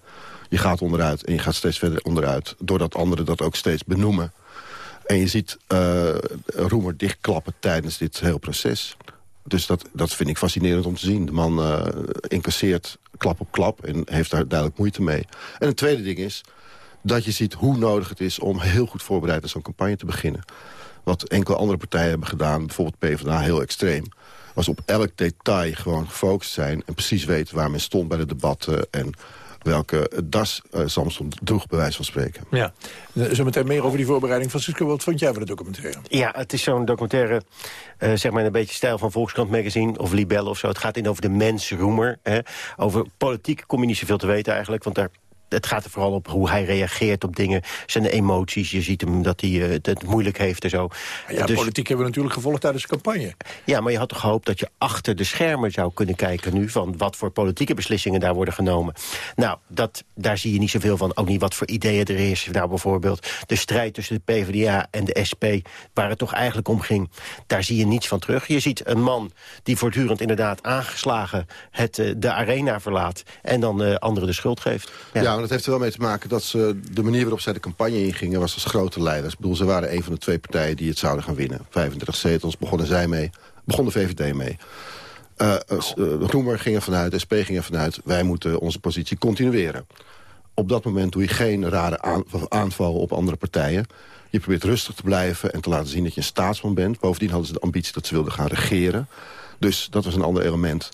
Je gaat onderuit en je gaat steeds verder onderuit... doordat anderen dat ook steeds benoemen. En je ziet uh, roemer dichtklappen tijdens dit heel proces. Dus dat, dat vind ik fascinerend om te zien. De man uh, incasseert klap op klap en heeft daar duidelijk moeite mee. En het tweede ding is dat je ziet hoe nodig het is... om heel goed voorbereid aan zo'n campagne te beginnen. Wat enkele andere partijen hebben gedaan, bijvoorbeeld PvdA heel extreem... was op elk detail gewoon gefocust zijn... en precies weten waar men stond bij de debatten... en welke das uh, Samson droeg, bij wijze van spreken. Ja. Zometeen meer over die voorbereiding. Francisco, wat vond jij van de documentaire? Ja, het is zo'n documentaire, uh, zeg maar in een beetje stijl van Volkskrant Magazine of Libelle of zo. Het gaat in over de mens Roemer. Hè. Over politiek kom je niet zoveel te weten eigenlijk, want daar het gaat er vooral op hoe hij reageert op dingen. Zijn emoties. Je ziet hem dat hij uh, het moeilijk heeft en zo. Ja, dus, politiek hebben we natuurlijk gevolgd tijdens de campagne. Ja, maar je had toch gehoopt dat je achter de schermen zou kunnen kijken nu... van wat voor politieke beslissingen daar worden genomen. Nou, dat, daar zie je niet zoveel van. Ook niet wat voor ideeën er is. Nou, bijvoorbeeld de strijd tussen de PvdA en de SP... waar het toch eigenlijk om ging. Daar zie je niets van terug. Je ziet een man die voortdurend inderdaad aangeslagen... Het, uh, de arena verlaat en dan uh, anderen de schuld geeft. Ja. ja maar dat heeft er wel mee te maken dat ze de manier waarop zij de campagne ingingen... was als grote leiders. Ik bedoel, ze waren een van de twee partijen die het zouden gaan winnen. 35 zetels begonnen zij mee, begon de VVD mee. Uh, uh, Roemer ging vanuit, SP ging vanuit... wij moeten onze positie continueren. Op dat moment doe je geen rare aan, aanvallen op andere partijen. Je probeert rustig te blijven en te laten zien dat je een staatsman bent. Bovendien hadden ze de ambitie dat ze wilden gaan regeren. Dus dat was een ander element.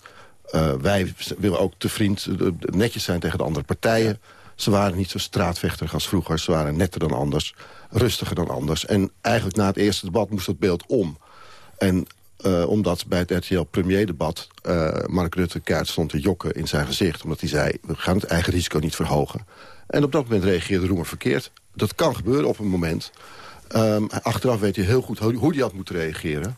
Uh, wij willen ook te vriend, netjes zijn tegen de andere partijen. Ze waren niet zo straatvechterig als vroeger. Ze waren netter dan anders, rustiger dan anders. En eigenlijk na het eerste debat moest dat beeld om. En omdat bij het RTL-premierdebat uh, Mark Rutte kaart stond te jokken in zijn gezicht. Omdat hij zei, we gaan het eigen risico niet verhogen. En op dat moment reageerde Roemer verkeerd. Dat kan gebeuren op een moment. Um, achteraf weet hij heel goed hoe hij had moeten reageren.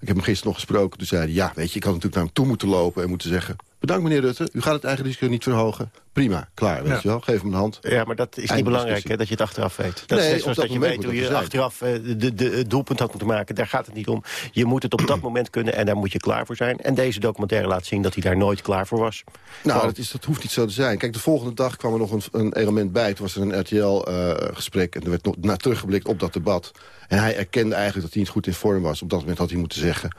Ik heb hem gisteren nog gesproken. Toen zei hij, ja, weet je, ik had natuurlijk naar hem toe moeten lopen... en moeten zeggen, bedankt meneer Rutte, u gaat het eigen risico niet verhogen. Prima, klaar, weet ja. je wel, geef hem een hand. Ja, maar dat is niet belangrijk, hè, dat je het achteraf weet. Dat nee, is zoals dat, je weet hoe je zijn. achteraf uh, de, de, het doelpunt had moeten maken. Daar gaat het niet om. Je moet het op dat moment kunnen en daar moet je klaar voor zijn. En deze documentaire laat zien dat hij daar nooit klaar voor was. Nou, dat, is, dat hoeft niet zo te zijn. Kijk, de volgende dag kwam er nog een, een element bij. Toen was er een RTL-gesprek uh, en er werd nog naar teruggeblikt op dat debat. En hij erkende eigenlijk dat hij niet goed in vorm was. Op dat moment had hij moeten zeggen...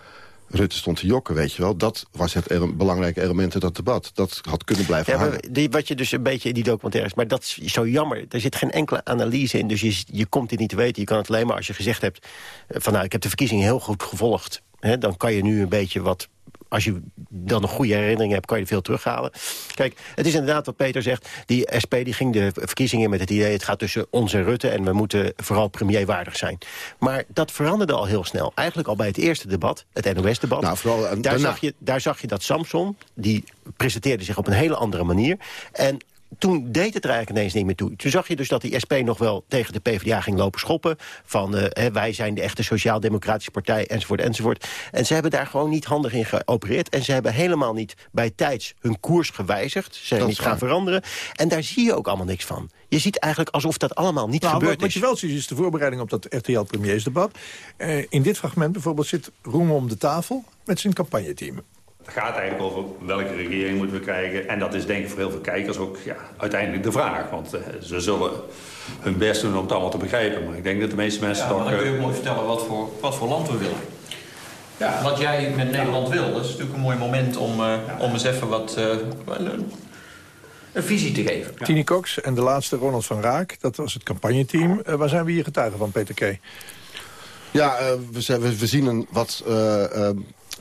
Rutte stond te jokken, weet je wel. Dat was het ele belangrijke element in dat debat. Dat had kunnen blijven ja, hangen. Die, wat je dus een beetje in die documentaires... maar dat is zo jammer. Er zit geen enkele analyse in. Dus je, je komt dit niet te weten. Je kan het alleen maar als je gezegd hebt... van nou, ik heb de verkiezingen heel goed gevolgd. Hè, dan kan je nu een beetje wat als je dan een goede herinnering hebt, kan je veel terughalen. Kijk, het is inderdaad wat Peter zegt. Die SP die ging de verkiezingen met het idee... het gaat tussen ons en Rutte en we moeten vooral premierwaardig zijn. Maar dat veranderde al heel snel. Eigenlijk al bij het eerste debat, het NOS-debat. Nou, vooral, daar, zag je, daar zag je dat Samson, die presenteerde zich op een hele andere manier. En toen deed het er eigenlijk ineens niet meer toe. Toen zag je dus dat die SP nog wel tegen de PvdA ging lopen schoppen. Van uh, hè, wij zijn de echte sociaal-democratische partij, enzovoort, enzovoort. En ze hebben daar gewoon niet handig in geopereerd. En ze hebben helemaal niet bij tijds hun koers gewijzigd. Ze zijn niet gaan veranderen. En daar zie je ook allemaal niks van. Je ziet eigenlijk alsof dat allemaal niet nou, gebeurd wat, wat is. je wel ziet is de voorbereiding op dat RTL-premiersdebat. Uh, in dit fragment bijvoorbeeld zit Roemer om de tafel met zijn campagneteam. Het gaat eigenlijk over welke regering moeten we krijgen. En dat is denk ik voor heel veel kijkers ook ja, uiteindelijk de vraag. Want uh, ze zullen hun best doen om het allemaal te begrijpen. Maar ik denk dat de meeste mensen ja, toch... dan kun je ook mooi vertellen wat voor, wat voor land we willen. Ja. Wat jij met Nederland wil, dat is natuurlijk een mooi moment om, uh, ja. om eens even wat... Uh, een, een visie te geven. Ja. Tini Cox en de laatste Ronald van Raak, dat was het campagneteam. Uh, waar zijn we hier getuigen van, Peter K? Ja, we, zijn, we, we, zien een wat...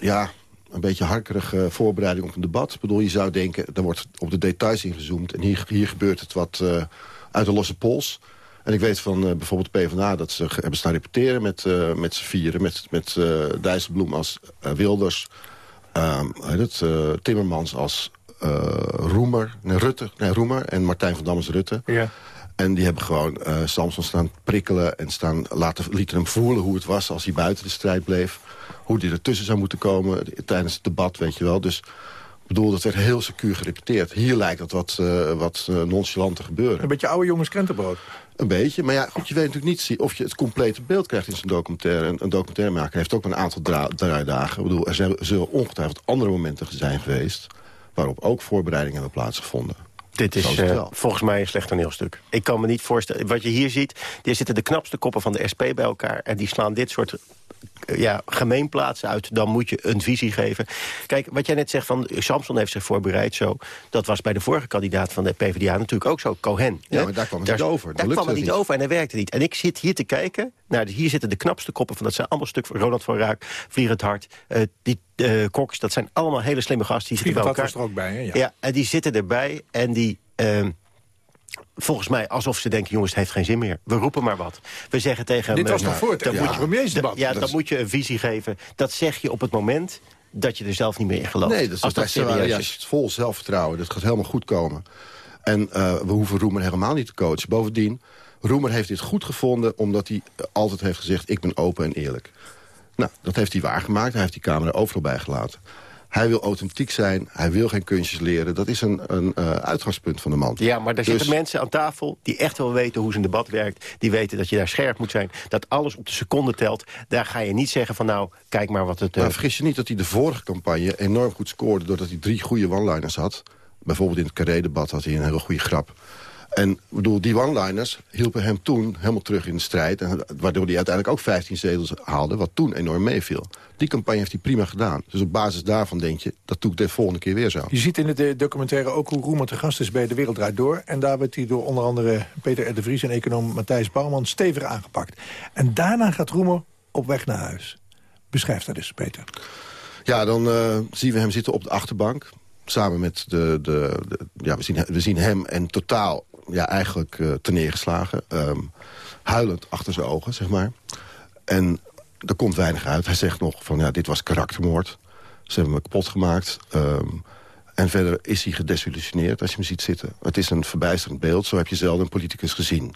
ja, een beetje harkerige voorbereiding op een debat. Ik bedoel, je zou denken, er wordt op de details ingezoomd... en hier, hier gebeurt het wat uh, uit de losse pols. En ik weet van uh, bijvoorbeeld PvdA dat ze hebben staan repeteren met, uh, met z'n vieren... met, met Dijsselbloem als Wilders, het, Timmermans als Roemer, nee, Rutte, nee, Roemer en Martijn van Dam is Rutte. Ja. En die hebben gewoon eh, Samson staan prikkelen en staan, laten, lieten hem voelen hoe het was als hij buiten de strijd bleef. Hoe hij ertussen zou moeten komen tijdens het debat, weet je wel. Dus ik bedoel, dat werd heel secuur gerepeteerd. Hier lijkt dat wat, uh, wat uh, nonchalant te gebeuren. Een beetje oude jongens krentenbrood. Een beetje, maar ja, goed, je weet natuurlijk niet of je het complete beeld krijgt in zijn documentaire. En een documentairemaker heeft ook een aantal draaidagen. Ik bedoel, er zullen ongetwijfeld andere momenten zijn geweest... waarop ook voorbereidingen hebben plaatsgevonden. Dit is uh, volgens mij een slecht toneelstuk. Ik kan me niet voorstellen. Wat je hier ziet, hier zitten de knapste koppen van de SP bij elkaar... en die slaan dit soort ja, gemeenplaatsen uit, dan moet je een visie geven. Kijk, wat jij net zegt van Samson heeft zich voorbereid zo. Dat was bij de vorige kandidaat van de PvdA natuurlijk ook zo, Cohen. Ja, maar daar kwam het niet over. Daar kwam het niet over en dat werkte niet. En ik zit hier te kijken, nou, hier zitten de knapste koppen van, dat zijn allemaal stuk van Ronald van Raak, Vliegend Hart, uh, die uh, Koks, dat zijn allemaal hele slimme gasten. Die zitten bij elkaar. was er ook bij, hè? Ja. ja, en die zitten erbij en die... Uh, volgens mij alsof ze denken, jongens, het heeft geen zin meer. We roepen maar wat. We zeggen tegen Dit hem... was toch voor het dan ja. moet je premiersdebat. Ja, dan is- moet je een visie geven. Dat zeg je op het moment dat je er zelf niet meer in gelooft. Nee, dat is als dat serieus ja, is. vol zelfvertrouwen. Dat gaat helemaal goed komen. En eh, we hoeven Roemer helemaal niet te coachen. Bovendien, Roemer heeft dit goed gevonden... omdat hij altijd heeft gezegd, ik ben open en eerlijk. Nou, dat heeft hij waargemaakt. Hij heeft die camera overal bijgelaten. Hij wil authentiek zijn, hij wil geen kunstjes leren. Dat is een, een eh, uitgangspunt van de man. Ja, maar daar Dus- zitten mensen aan tafel die echt wel weten hoe zo'n debat werkt. Die weten dat je daar scherp moet zijn. Dat alles op de seconde telt. Daar ga je niet zeggen van nou, kijk maar wat het... eh, Maar vergis je niet dat hij de vorige campagne enorm goed scoorde... doordat hij drie goede one-liners had. Bijvoorbeeld in het Carré-debat had hij een hele goede grap. En bedoel, die one-liners hielpen hem toen helemaal terug in de strijd... En, waardoor hij uiteindelijk ook 15 zetels haalde, wat toen enorm meeviel. Die campagne heeft hij prima gedaan. Dus op basis daarvan denk je, dat doe ik de volgende keer weer zo. Je ziet in eh, documentaire ook hoe Roemer te gast is bij De Wereld Draait Door. En daar werd hij door onder andere Peter R. de Vries en econoom Matthijs Bouwman stevig aangepakt. En daarna gaat Roemer op weg naar huis. Beschrijf dat eens, Peter. Ja, dan eh, zien we hem zitten op de achterbank. Samen met de... de, de- ja, we, zien, we zien hem en totaal ja, eigenlijk eh te neergeslagen. ehm, huilend achter zijn ogen, zeg maar. En er komt weinig uit. Hij zegt nog van, ja, dit was karaktermoord. Ze hebben me kapot gemaakt. Ehm, en verder is hij gedesillusioneerd als je hem ziet zitten. Het is een verbijsterend beeld. Zo heb je zelden een politicus gezien.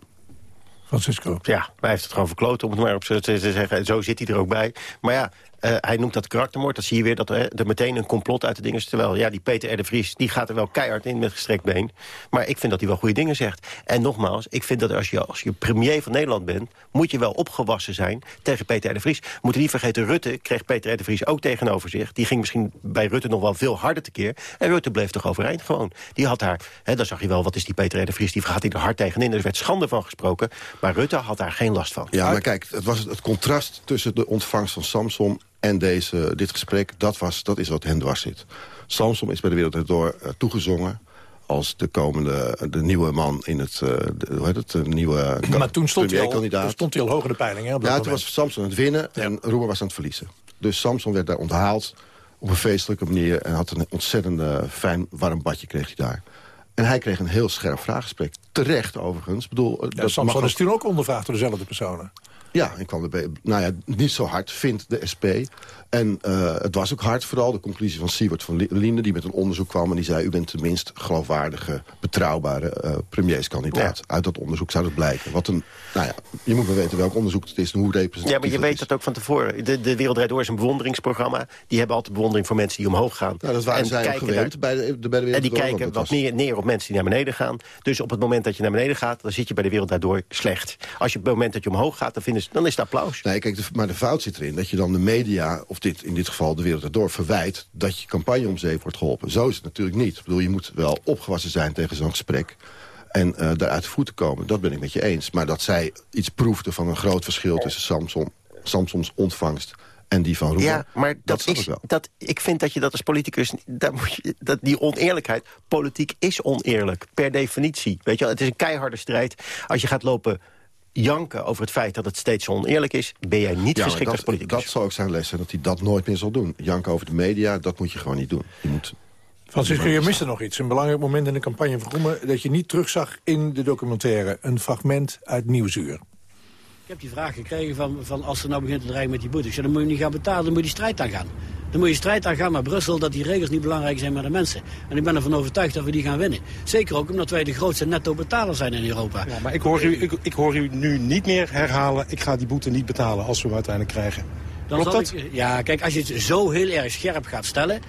Francisco. Ja, hij heeft het gewoon verkloot om het maar op te zeggen. Zo zit hij er ook bij. Maar ja, eh, hij noemt dat karaktermoord. Dan zie je weer dat er, er meteen een complot uit de dingen is. Terwijl, ja, die Peter R. de Vries, die gaat er wel keihard in met gestrekt been. Maar ik vind dat hij wel goede dingen zegt. En nogmaals, ik vind dat als je, als je premier van Nederland bent... moet je wel opgewassen zijn tegen Peter R. de Vries. We moeten niet vergeten, Rutte kreeg Peter R. de Vries ook tegenover zich. Die ging misschien bij Rutte nog wel veel harder tekeer. En Rutte bleef toch overeind gewoon. Die had daar, hè, dan zag je wel, wat is die Peter R. de Vries? Die gaat hij er hard tegenin. Er werd schande van gesproken. Maar Rutte had daar geen last van. Ja, maar kijk, het, was het contrast tussen de ontvangst van Samson en deze, dit gesprek... Dat, was, dat is wat hen dwars zit. Samson is bij de Wereld Door eh, toegezongen als de komende, de nieuwe man in het, eh, de, hoe heet het, de nieuwe Maar toen stond hij, al, toen stond hij al hoog in de peiling. Hè, op dat Ja, toen was Samson aan het winnen en Roemer was aan het verliezen. Dus Samson werd daar onthaald op een feestelijke manier... en had een ontzettend fijn warm badje kreeg hij daar. En hij kreeg een heel scherp vraaggesprek. Terecht overigens. Ik bedoel, Ja, dat Samson is toen ook ondervraagd door dezelfde personen. Ja, ik kwam erbij. Nou ja, niet zo hard, vindt de SP. En eh, het was ook hard, vooral de conclusie van Siewert van Li- Liende... die met een onderzoek kwam en die zei... u bent de minst geloofwaardige, betrouwbare eh, premierskandidaat. Uit dat onderzoek zou dat blijken. Wat een, nou ja, je moet wel weten welk onderzoek het is... en hoe representatief Ja, maar je weet is. dat ook van tevoren. De, de Wereld Draait Door is een bewonderingsprogramma. Die hebben altijd bewondering voor mensen die omhoog gaan. Nou, dat waren En zij gewend daar- bij de, de, bij de Wereld En die Door, kijken wat meer neer op mensen die naar beneden gaan. Dus op het moment dat je naar beneden gaat, dan zit je bij de wereld daardoor slecht. Als je op het moment dat je omhoog gaat, dan, vinden ze, dan is het applaus. Nee, kijk, de- maar de fout zit erin dat je dan de media, of dit, in dit geval de wereld erdoor, verwijt dat je campagne om zeep wordt geholpen. Zo is het natuurlijk niet. Ik bedoel, je moet wel opgewassen zijn tegen zo'n gesprek en eh daaruit voeten komen. Dat ben ik met je eens. Maar dat zij iets proefde van een groot verschil tussen Samson, Samsons ontvangst en die van Roemer. Ja, maar dat, is, wel. dat, ik vind dat je dat als politicus... Daar moet je, dat, die oneerlijkheid, politiek is oneerlijk, per definitie. Weet je wel, het is een keiharde strijd. Als je gaat lopen janken over het feit dat het steeds zo oneerlijk is... ben jij niet Ja, geschikt als politicus. dat zal ook zijn les zijn dat hij dat nooit meer zal doen. Janken over de media, dat moet je gewoon niet doen. Je moet Francisco, je miste nog iets. Een belangrijk moment in de campagne van Roemer... dat je niet terugzag in de documentaire. Een fragment uit Nieuwsuur. Ik heb die vraag gekregen van, van als ze nou begint te dreigen met die boetes. Ja, dan moet je niet gaan betalen, dan moet je die strijd aangaan. Dan moet je strijd aangaan met Brussel dat die regels niet belangrijk zijn met de mensen. En ik ben ervan overtuigd dat we die gaan winnen. Zeker ook omdat wij de grootste netto-betaler zijn in Europa. Ja, maar ik hoor, u, ik, ik hoor u nu niet meer herhalen... ik ga die boete niet betalen als we hem uiteindelijk krijgen. Dan zal dat? Ik, ja, kijk, als je het zo heel erg scherp gaat stellen...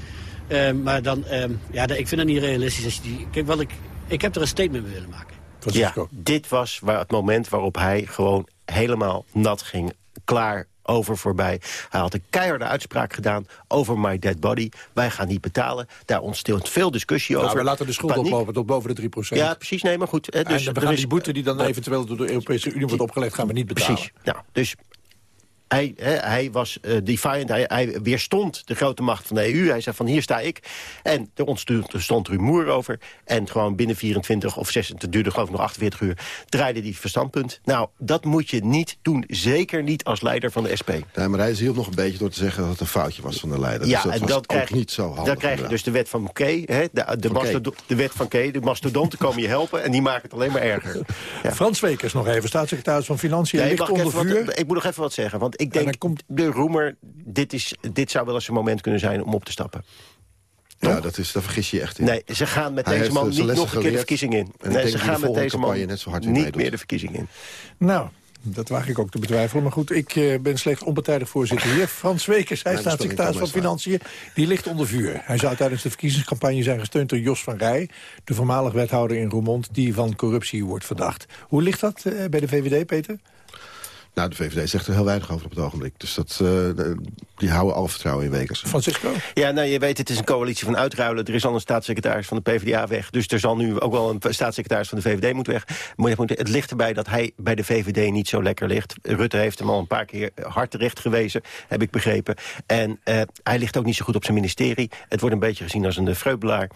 eh, maar dan, eh, ja, ik vind het niet realistisch. Als je die, kijk, wat ik, ik heb er een statement mee willen maken. Ja, dit was waar het moment waarop hij gewoon helemaal nat ging. Klaar, over, voorbij. Hij had een keiharde uitspraak gedaan over My Dead Body. Wij gaan niet betalen. Daar ontstond veel discussie Nou, over. we laten de schuld Paniek. oplopen tot boven de 3% Ja, precies. Nee, maar goed. hè, Dus en we gaan is- die boete die dan eventueel door de Europese Unie wordt opgelegd... gaan we niet betalen. Precies. Nou, dus hij, hè, hij was eh, defiant, hij, hij weerstond de grote macht van de EU. Hij zei van hier sta ik. En er ontstond er stond rumoer over. En gewoon binnen 24 of 6, het duurde geloof ik nog 48 uur... draaide die verstandpunt. Nou, dat moet je niet doen. Zeker niet als leider van de SP. Nee, maar hij hielp nog een beetje door te zeggen dat het een foutje was van de leider. Ja, dus dat en was dat ook krijg, niet zo handig. dan krijg je dus de wet van Kay. Hè, de, de, Van mastodo- de wet van Kay. De mastodonten komen je helpen en die maken het alleen maar erger. Frans Wekers nog even, staatssecretaris van Financiën. Ja, ik, onder vuur. wat, ik moet nog even wat zeggen. Want ik denk, de roemer, dit, is, dit zou wel eens een moment kunnen zijn om op te stappen. Ja, dat is, daar vergis je echt in. Nee, ze gaan met Hij deze man eh, niet nog een keer de verkiezing in. Nee, ze gaan de met deze man net zo hard niet meedoet. meer de verkiezing in. Nou, dat waag ik ook te betwijfelen. Maar goed, ik eh, ben slechts onpartijdig voorzitter hier. Frans Wekers, hij Nee, staat secretaris van Financiën. Die ligt onder vuur. Hij zou tijdens de verkiezingscampagne zijn gesteund door Jos van Rij... de voormalig wethouder in Roermond, die van corruptie wordt verdacht. Hoe ligt dat eh, bij de VVD, Peter? Nou, de VVD zegt er heel weinig over op het ogenblik. Dus dat, eh, die houden alle vertrouwen in Wekers. Francisco? Ja, nou, je weet, het is een coalitie van uitruilen. Er is al een staatssecretaris van de PvdA weg. Dus er zal nu ook wel een staatssecretaris van de VVD moeten weg. Het ligt erbij dat hij bij de VVD niet zo lekker ligt. Rutte heeft hem al een paar keer hard terecht gewezen, heb ik begrepen. En eh, hij ligt ook niet zo goed op zijn ministerie. Het wordt een beetje gezien als een vreubelaar.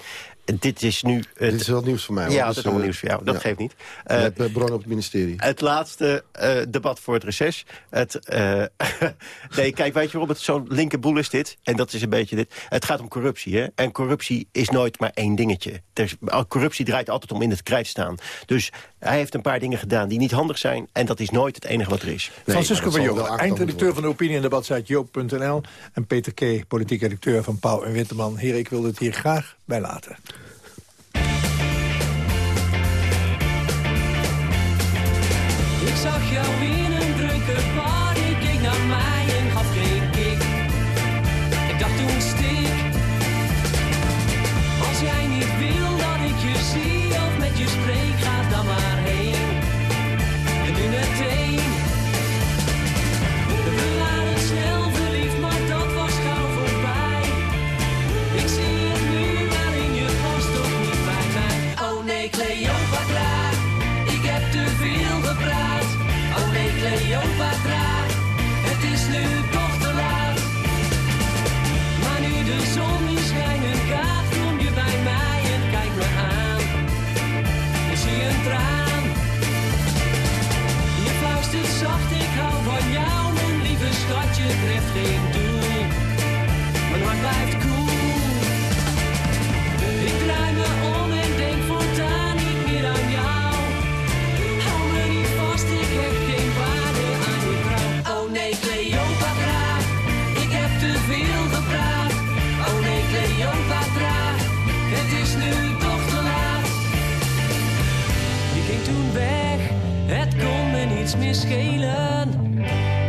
Dit is nu... Het... Dit is wel nieuws voor mij. hoor. Ja, Dus, dat is allemaal eh, nieuws voor jou. Dat ja. geeft niet. Je Eh, hebt eh, bronnen op het ministerie. het laatste eh, debat voor het reces. Het, eh, (laughs) nee, kijk, weet je waarom het zo'n linkerboel is dit? En dat is een beetje dit. Het gaat om corruptie, hè? En corruptie is nooit maar één dingetje. Er is- corruptie draait altijd om in het krijt staan. Dus hij heeft een paar dingen gedaan die niet handig zijn. En dat is nooit het enige wat er is. Francisco van Jolen, eindredacteur van de opinie- en debatsite Joop.nl... en Peter K., politiek redacteur van Pauw en Witteman. Heren, ik wil het hier graag bij laten. Zag jou in een drukke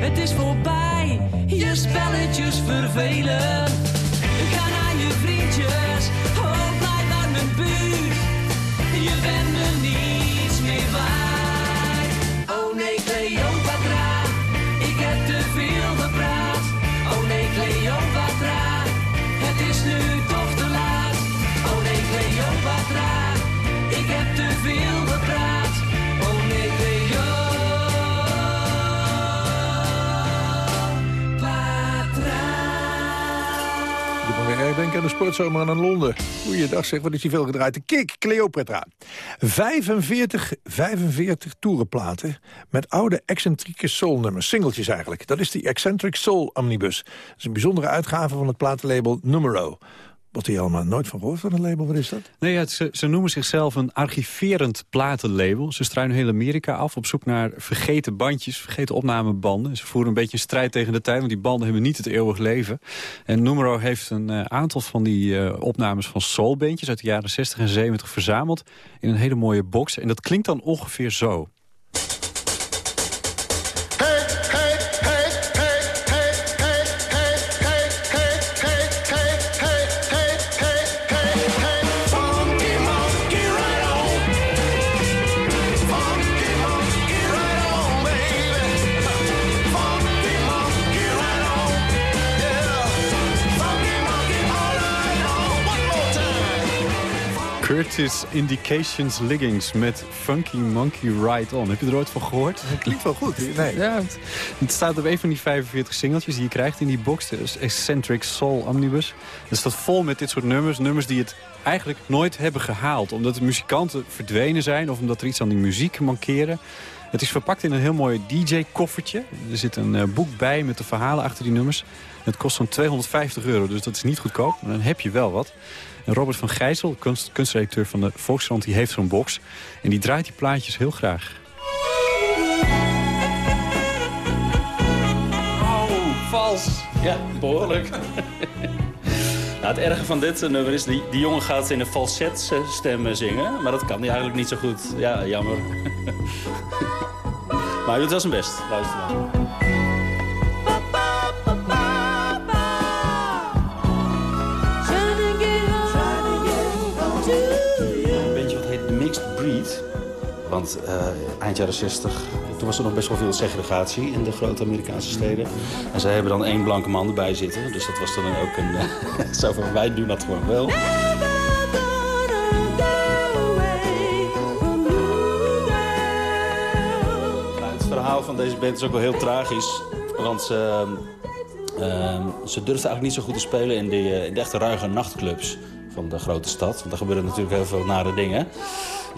Het is voorbij, je spelletjes vervelen. Denken aan de sportzomer aan Londen. Goeiedag zeg, wat is die veel gedraaid? De Kik, Cleopatra. 45, 45 toerenplaten met oude excentrieke soulnummers. Singeltjes eigenlijk. Dat is die Eccentric Soul Omnibus. Dat is een bijzondere uitgave van het platenlabel Numero. Wat hij allemaal nooit van gehoord van een label. Wat is dat? Nee, ja, ze, ze noemen zichzelf een archiverend platenlabel. Ze struinen heel Amerika af op zoek naar vergeten bandjes, vergeten opnamebanden. Ze voeren een beetje een strijd tegen de tijd, want die banden hebben niet het eeuwig leven. En Numero heeft een uh, aantal van die uh, opnames van soulbandjes uit de jaren 60 en 70 verzameld in een hele mooie box. En dat klinkt dan ongeveer zo. Curtis Indications Liggings met Funky Monkey Ride On. Heb je er ooit van gehoord? Dat klinkt wel goed. Nee. Ja, het, het, staat op een van die 45 singeltjes die je krijgt in die box. De Eccentric Soul Omnibus. Het staat vol met dit soort nummers. Nummers die het eigenlijk nooit hebben gehaald. Omdat de muzikanten verdwenen zijn of omdat er iets aan die muziek mankeren. Het is verpakt in een heel mooi DJ-koffertje. Er zit een uh, boek bij met de verhalen achter die nummers. Het kost zo'n 250 euro, dus dat is niet goedkoop. Maar dan heb je wel wat. Robert van Gijssel, kunst, kunstredacteur van de Volkskrant, die heeft zo'n box. En die draait die plaatjes heel graag. Oh, vals. Ja, behoorlijk. (laughs) Nou, het erge van dit nummer is, die, die jongen gaat in een falset stem zingen. Maar dat kan hij eigenlijk niet zo goed. Ja, jammer. (laughs) maar hij doet wel zijn best. Luister maar. Want uh, eind jaren 60, toen was er nog best wel veel segregatie in de grote Amerikaanse steden. En zij hebben dan één blanke man erbij zitten. Dus dat was dan ook een... Uh, (laughs) zo van, wij doen dat gewoon wel. Nou, het verhaal van deze band is ook wel heel tragisch. Want ze, uh, ze durfden eigenlijk niet zo goed te spelen in de, in echte ruige nachtclubs van de grote stad. Want daar gebeuren natuurlijk heel veel nare dingen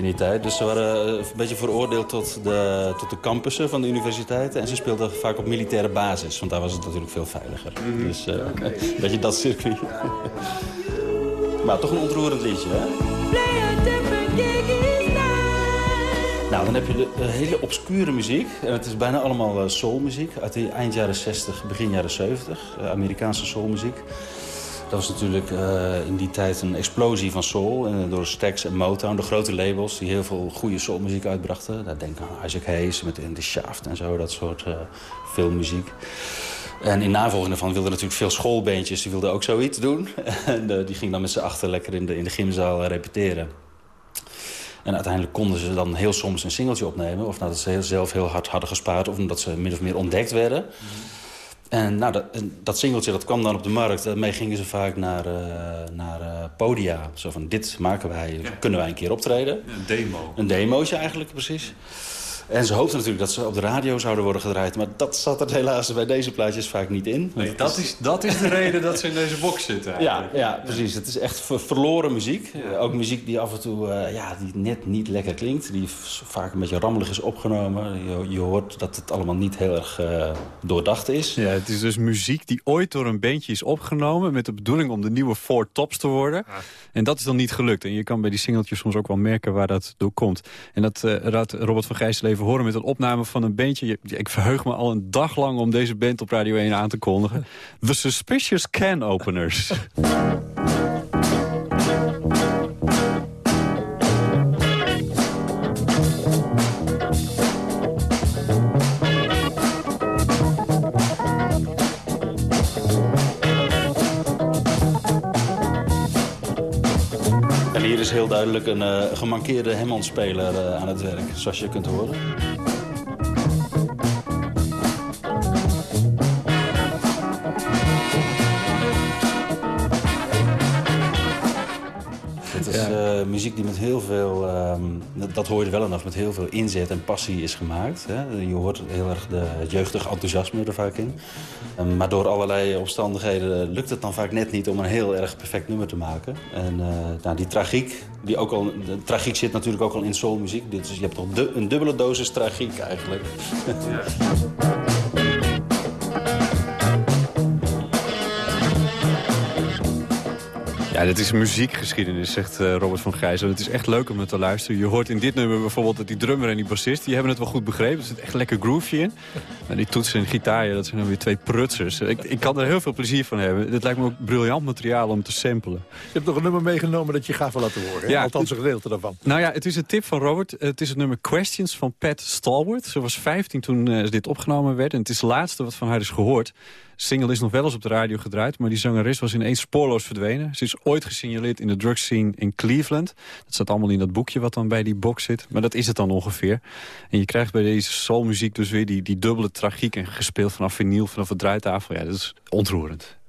in die tijd. Dus ze waren een beetje veroordeeld tot de, tot de campussen van de universiteiten. En ze speelden vaak op militaire basis, want daar was het natuurlijk veel veiliger. Mhm. Dus uh, een beetje dat circuit. (laughs) maar toch een ontroerend liedje, hè? Nou, dan heb je de, de, hele obscure muziek. En het is bijna allemaal uh, soulmuziek uit de eind jaren 60, begin jaren 70. Uh, Amerikaanse soulmuziek. Dat was natuurlijk uh, in die tijd een explosie van soul. Uh, door Stax en Motown, de grote labels die heel veel goede soulmuziek uitbrachten. Daar denk ik aan Isaac Hayes met In The Shaft en zo, dat soort uh, filmmuziek. En in navolging daarvan wilden natuurlijk veel schoolbeentjes, die wilden ook zoiets doen. (laughs) en die gingen dan met z'n achter lekker in de, in de gymzaal repeteren. En uiteindelijk konden ze dan heel soms een singeltje opnemen. Of nadat ze zelf heel hard hadden gespaard. Of omdat ze min of meer ontdekt werden. Mm. En nou, dat, dat singeltje dat kwam dan op de markt. Daarmee gingen ze vaak naar, uh, naar uh, podia. Zo van, dit maken wij, ja. kunnen wij een keer optreden. Een demo. Een demootje eigenlijk, precies. En ze hoopten natuurlijk dat ze op de radio zouden worden gedraaid. Maar dat zat er helaas bij deze plaatjes vaak niet in. Nee, dat, is, dat is de reden dat ze in deze box zitten eigenlijk. Ja, ja precies. Het is echt ver verloren muziek. Ja. Ook muziek die af en toe uh, ja, die net niet lekker klinkt. Die vaak een beetje rammelig is opgenomen. Je, je hoort dat het allemaal niet heel erg uh, doordacht is. Ja, het is dus muziek die ooit door een bandje is opgenomen... met de bedoeling om de nieuwe Four Tops te worden. Ja. En dat is dan niet gelukt. En je kan bij die singeltjes soms ook wel merken waar dat door komt. En dat uh, raadt Robert van Gijsel even horen met een opname van een bandje. Ik verheug me al een dag lang om deze band op Radio 1 aan te kondigen. The Suspicious Can Openers. (laughs) heel duidelijk een uh, gemankeerde Hammond-speler uh, aan het werk, zoals je kunt horen. Muziek die met heel veel, um, dat hoor je wel en af, met heel veel inzet en passie is gemaakt. Hè. Je hoort heel erg de, het jeugdige enthousiasme er vaak in. Um, maar door allerlei omstandigheden lukt het dan vaak net niet om een heel erg perfect nummer te maken. En uh, nou, die tragiek, die ook al, de tragiek zit natuurlijk ook al in soulmuziek. Dus je hebt toch du een dubbele dosis tragiek eigenlijk. Ja. (laughs) Ja, dit is muziekgeschiedenis, zegt eh, Robert van Gijs. En het is echt leuk om het te luisteren. Je hoort in dit nummer bijvoorbeeld dat die drummer en die bassist... die hebben het wel goed begrepen. Er zit echt lekker groove in. En die toetsen en gitaar, dat zijn dan weer twee prutsers. Ik, ik kan er heel veel plezier van hebben. Dit lijkt me ook briljant materiaal om te samplen. Je hebt nog een nummer meegenomen dat je graag wil laten horen. Ja, Althans een gedeelte daarvan. Nou ja, het is een tip van Robert. Het is het nummer Questions van Pat Stalwart. Ze was 15 toen eh, dit opgenomen werd. En het is het laatste wat van haar is gehoord. Single is nog wel eens op de radio gedraaid... maar die zangeres was ineens spoorloos verdwenen. Ze is ooit gesignaleerd in de drugscene in Cleveland. Dat staat allemaal in dat boekje wat dan bij die box zit. Maar dat is het dan ongeveer. En je krijgt bij deze soulmuziek dus weer die, die dubbele tragiek... en gespeeld vanaf vinyl, vanaf de draaitafel. Ja, dat is ontroerend.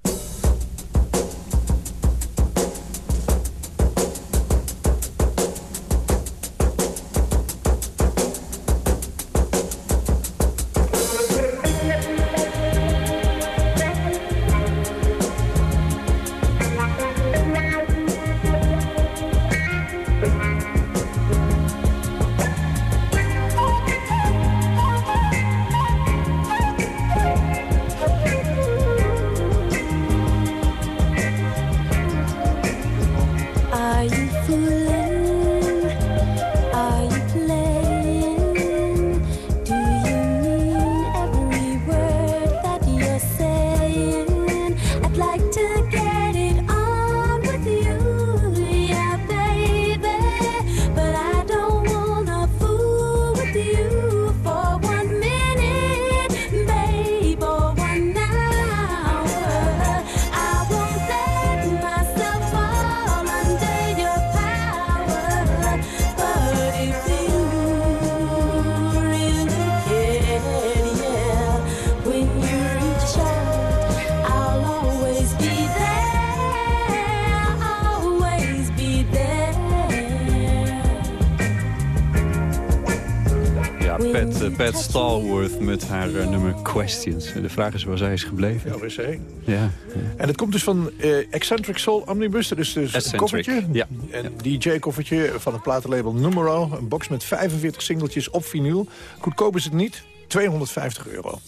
Ja, Pat, eh, Pat Stalworth met haar eh, nummer Questions. De vraag is waar zij is gebleven. Ja, wc. Ja. En het komt dus van eh, Eccentric Soul Omnibus. Dat is dus een koffertje. ja. Een DJ-koffertje van het platenlabel Numero. Een box met 45 singeltjes op vinyl. Goedkoop is het niet. 250 euro.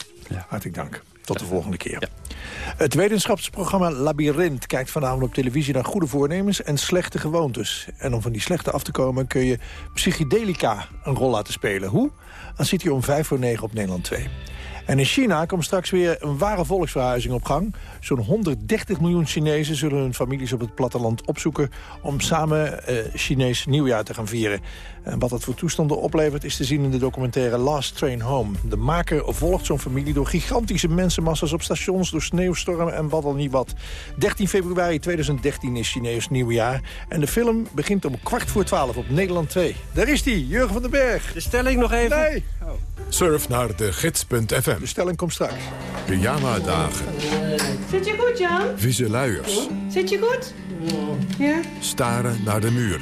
Hartelijk dank. Tot de volgende keer. Het wetenschapsprogramma Labyrinth kijkt vanavond op televisie naar goede voornemens en slechte gewoontes. En om van die slechte af te komen kun je psychedelica een rol laten spelen. Hoe? Dan ziet hij om 5 voor 9 op Nederland 2. En in China komt straks weer een ware volksverhuizing op gang. Zo'n 130 miljoen Chinezen zullen hun families op het platteland opzoeken... om samen eh, Chinees nieuwjaar te gaan vieren. En wat dat voor toestanden oplevert is te zien in de documentaire Last Train Home. De maker volgt zo'n familie door gigantische mensenmassa's op stations... door sneeuwstormen en wat al niet wat. 13 februari 2013 is Chinees nieuwjaar. En de film begint om kwart voor twaalf op Nederland 2. Daar is die, Jurgen van den Berg. De stelling nog even? Nee. Surf naar de gids.fm. De stelling komt straks. Pyjama-dagen, Zit je goed, Jan? vieze luiers, Zit je goed? Ja? staren naar de muur.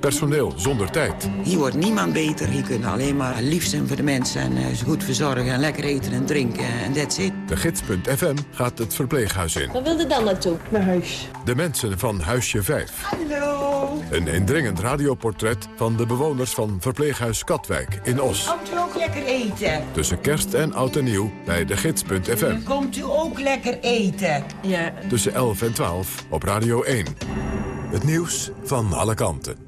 Personeel zonder tijd. Hier wordt niemand beter. Hier kunnen alleen maar lief zijn voor de mensen... en eh, ze goed verzorgen en lekker eten en drinken en that's it. De gids.fm gaat het verpleeghuis in. Waar wilde dan naartoe? Naar huis. De mensen van Huisje 5. Hallo. Een indringend radioportret van de bewoners van verpleeghuis Katwijk in Os. Komt u ook lekker eten? Tussen kerst en oud en nieuw bij de gids.fm. Komt u ook lekker eten? Ja. Tussen 11 en 12 op Radio 1. Het nieuws van alle kanten.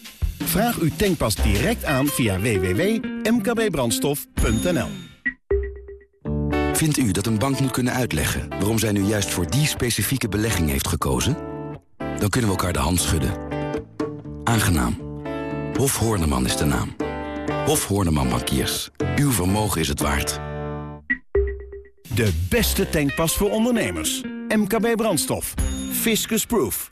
Vraag uw tankpas direct aan via www.mkbbrandstof.nl. Vindt u dat een bank moet kunnen uitleggen waarom zij nu juist voor die specifieke belegging heeft gekozen? Dan kunnen we elkaar de hand schudden. Aangenaam. Hof Horneman is de naam. Hof Horneman Bankiers. Uw vermogen is het waard. De beste tankpas voor ondernemers. MKB Brandstof. Fiscus Proof.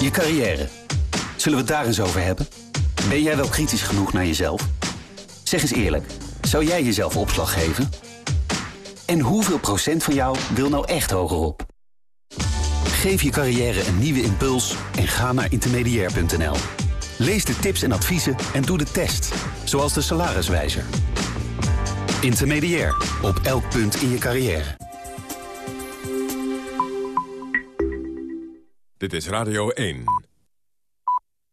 Je carrière. Zullen we het daar eens over hebben? Ben jij wel kritisch genoeg naar jezelf? Zeg eens eerlijk, zou jij jezelf opslag geven? En hoeveel procent van jou wil nou echt hogerop? Geef je carrière een nieuwe impuls en ga naar intermediair.nl. Lees de tips en adviezen en doe de test, zoals de salariswijzer. Intermediair, op elk punt in je carrière. Dit is Radio 1.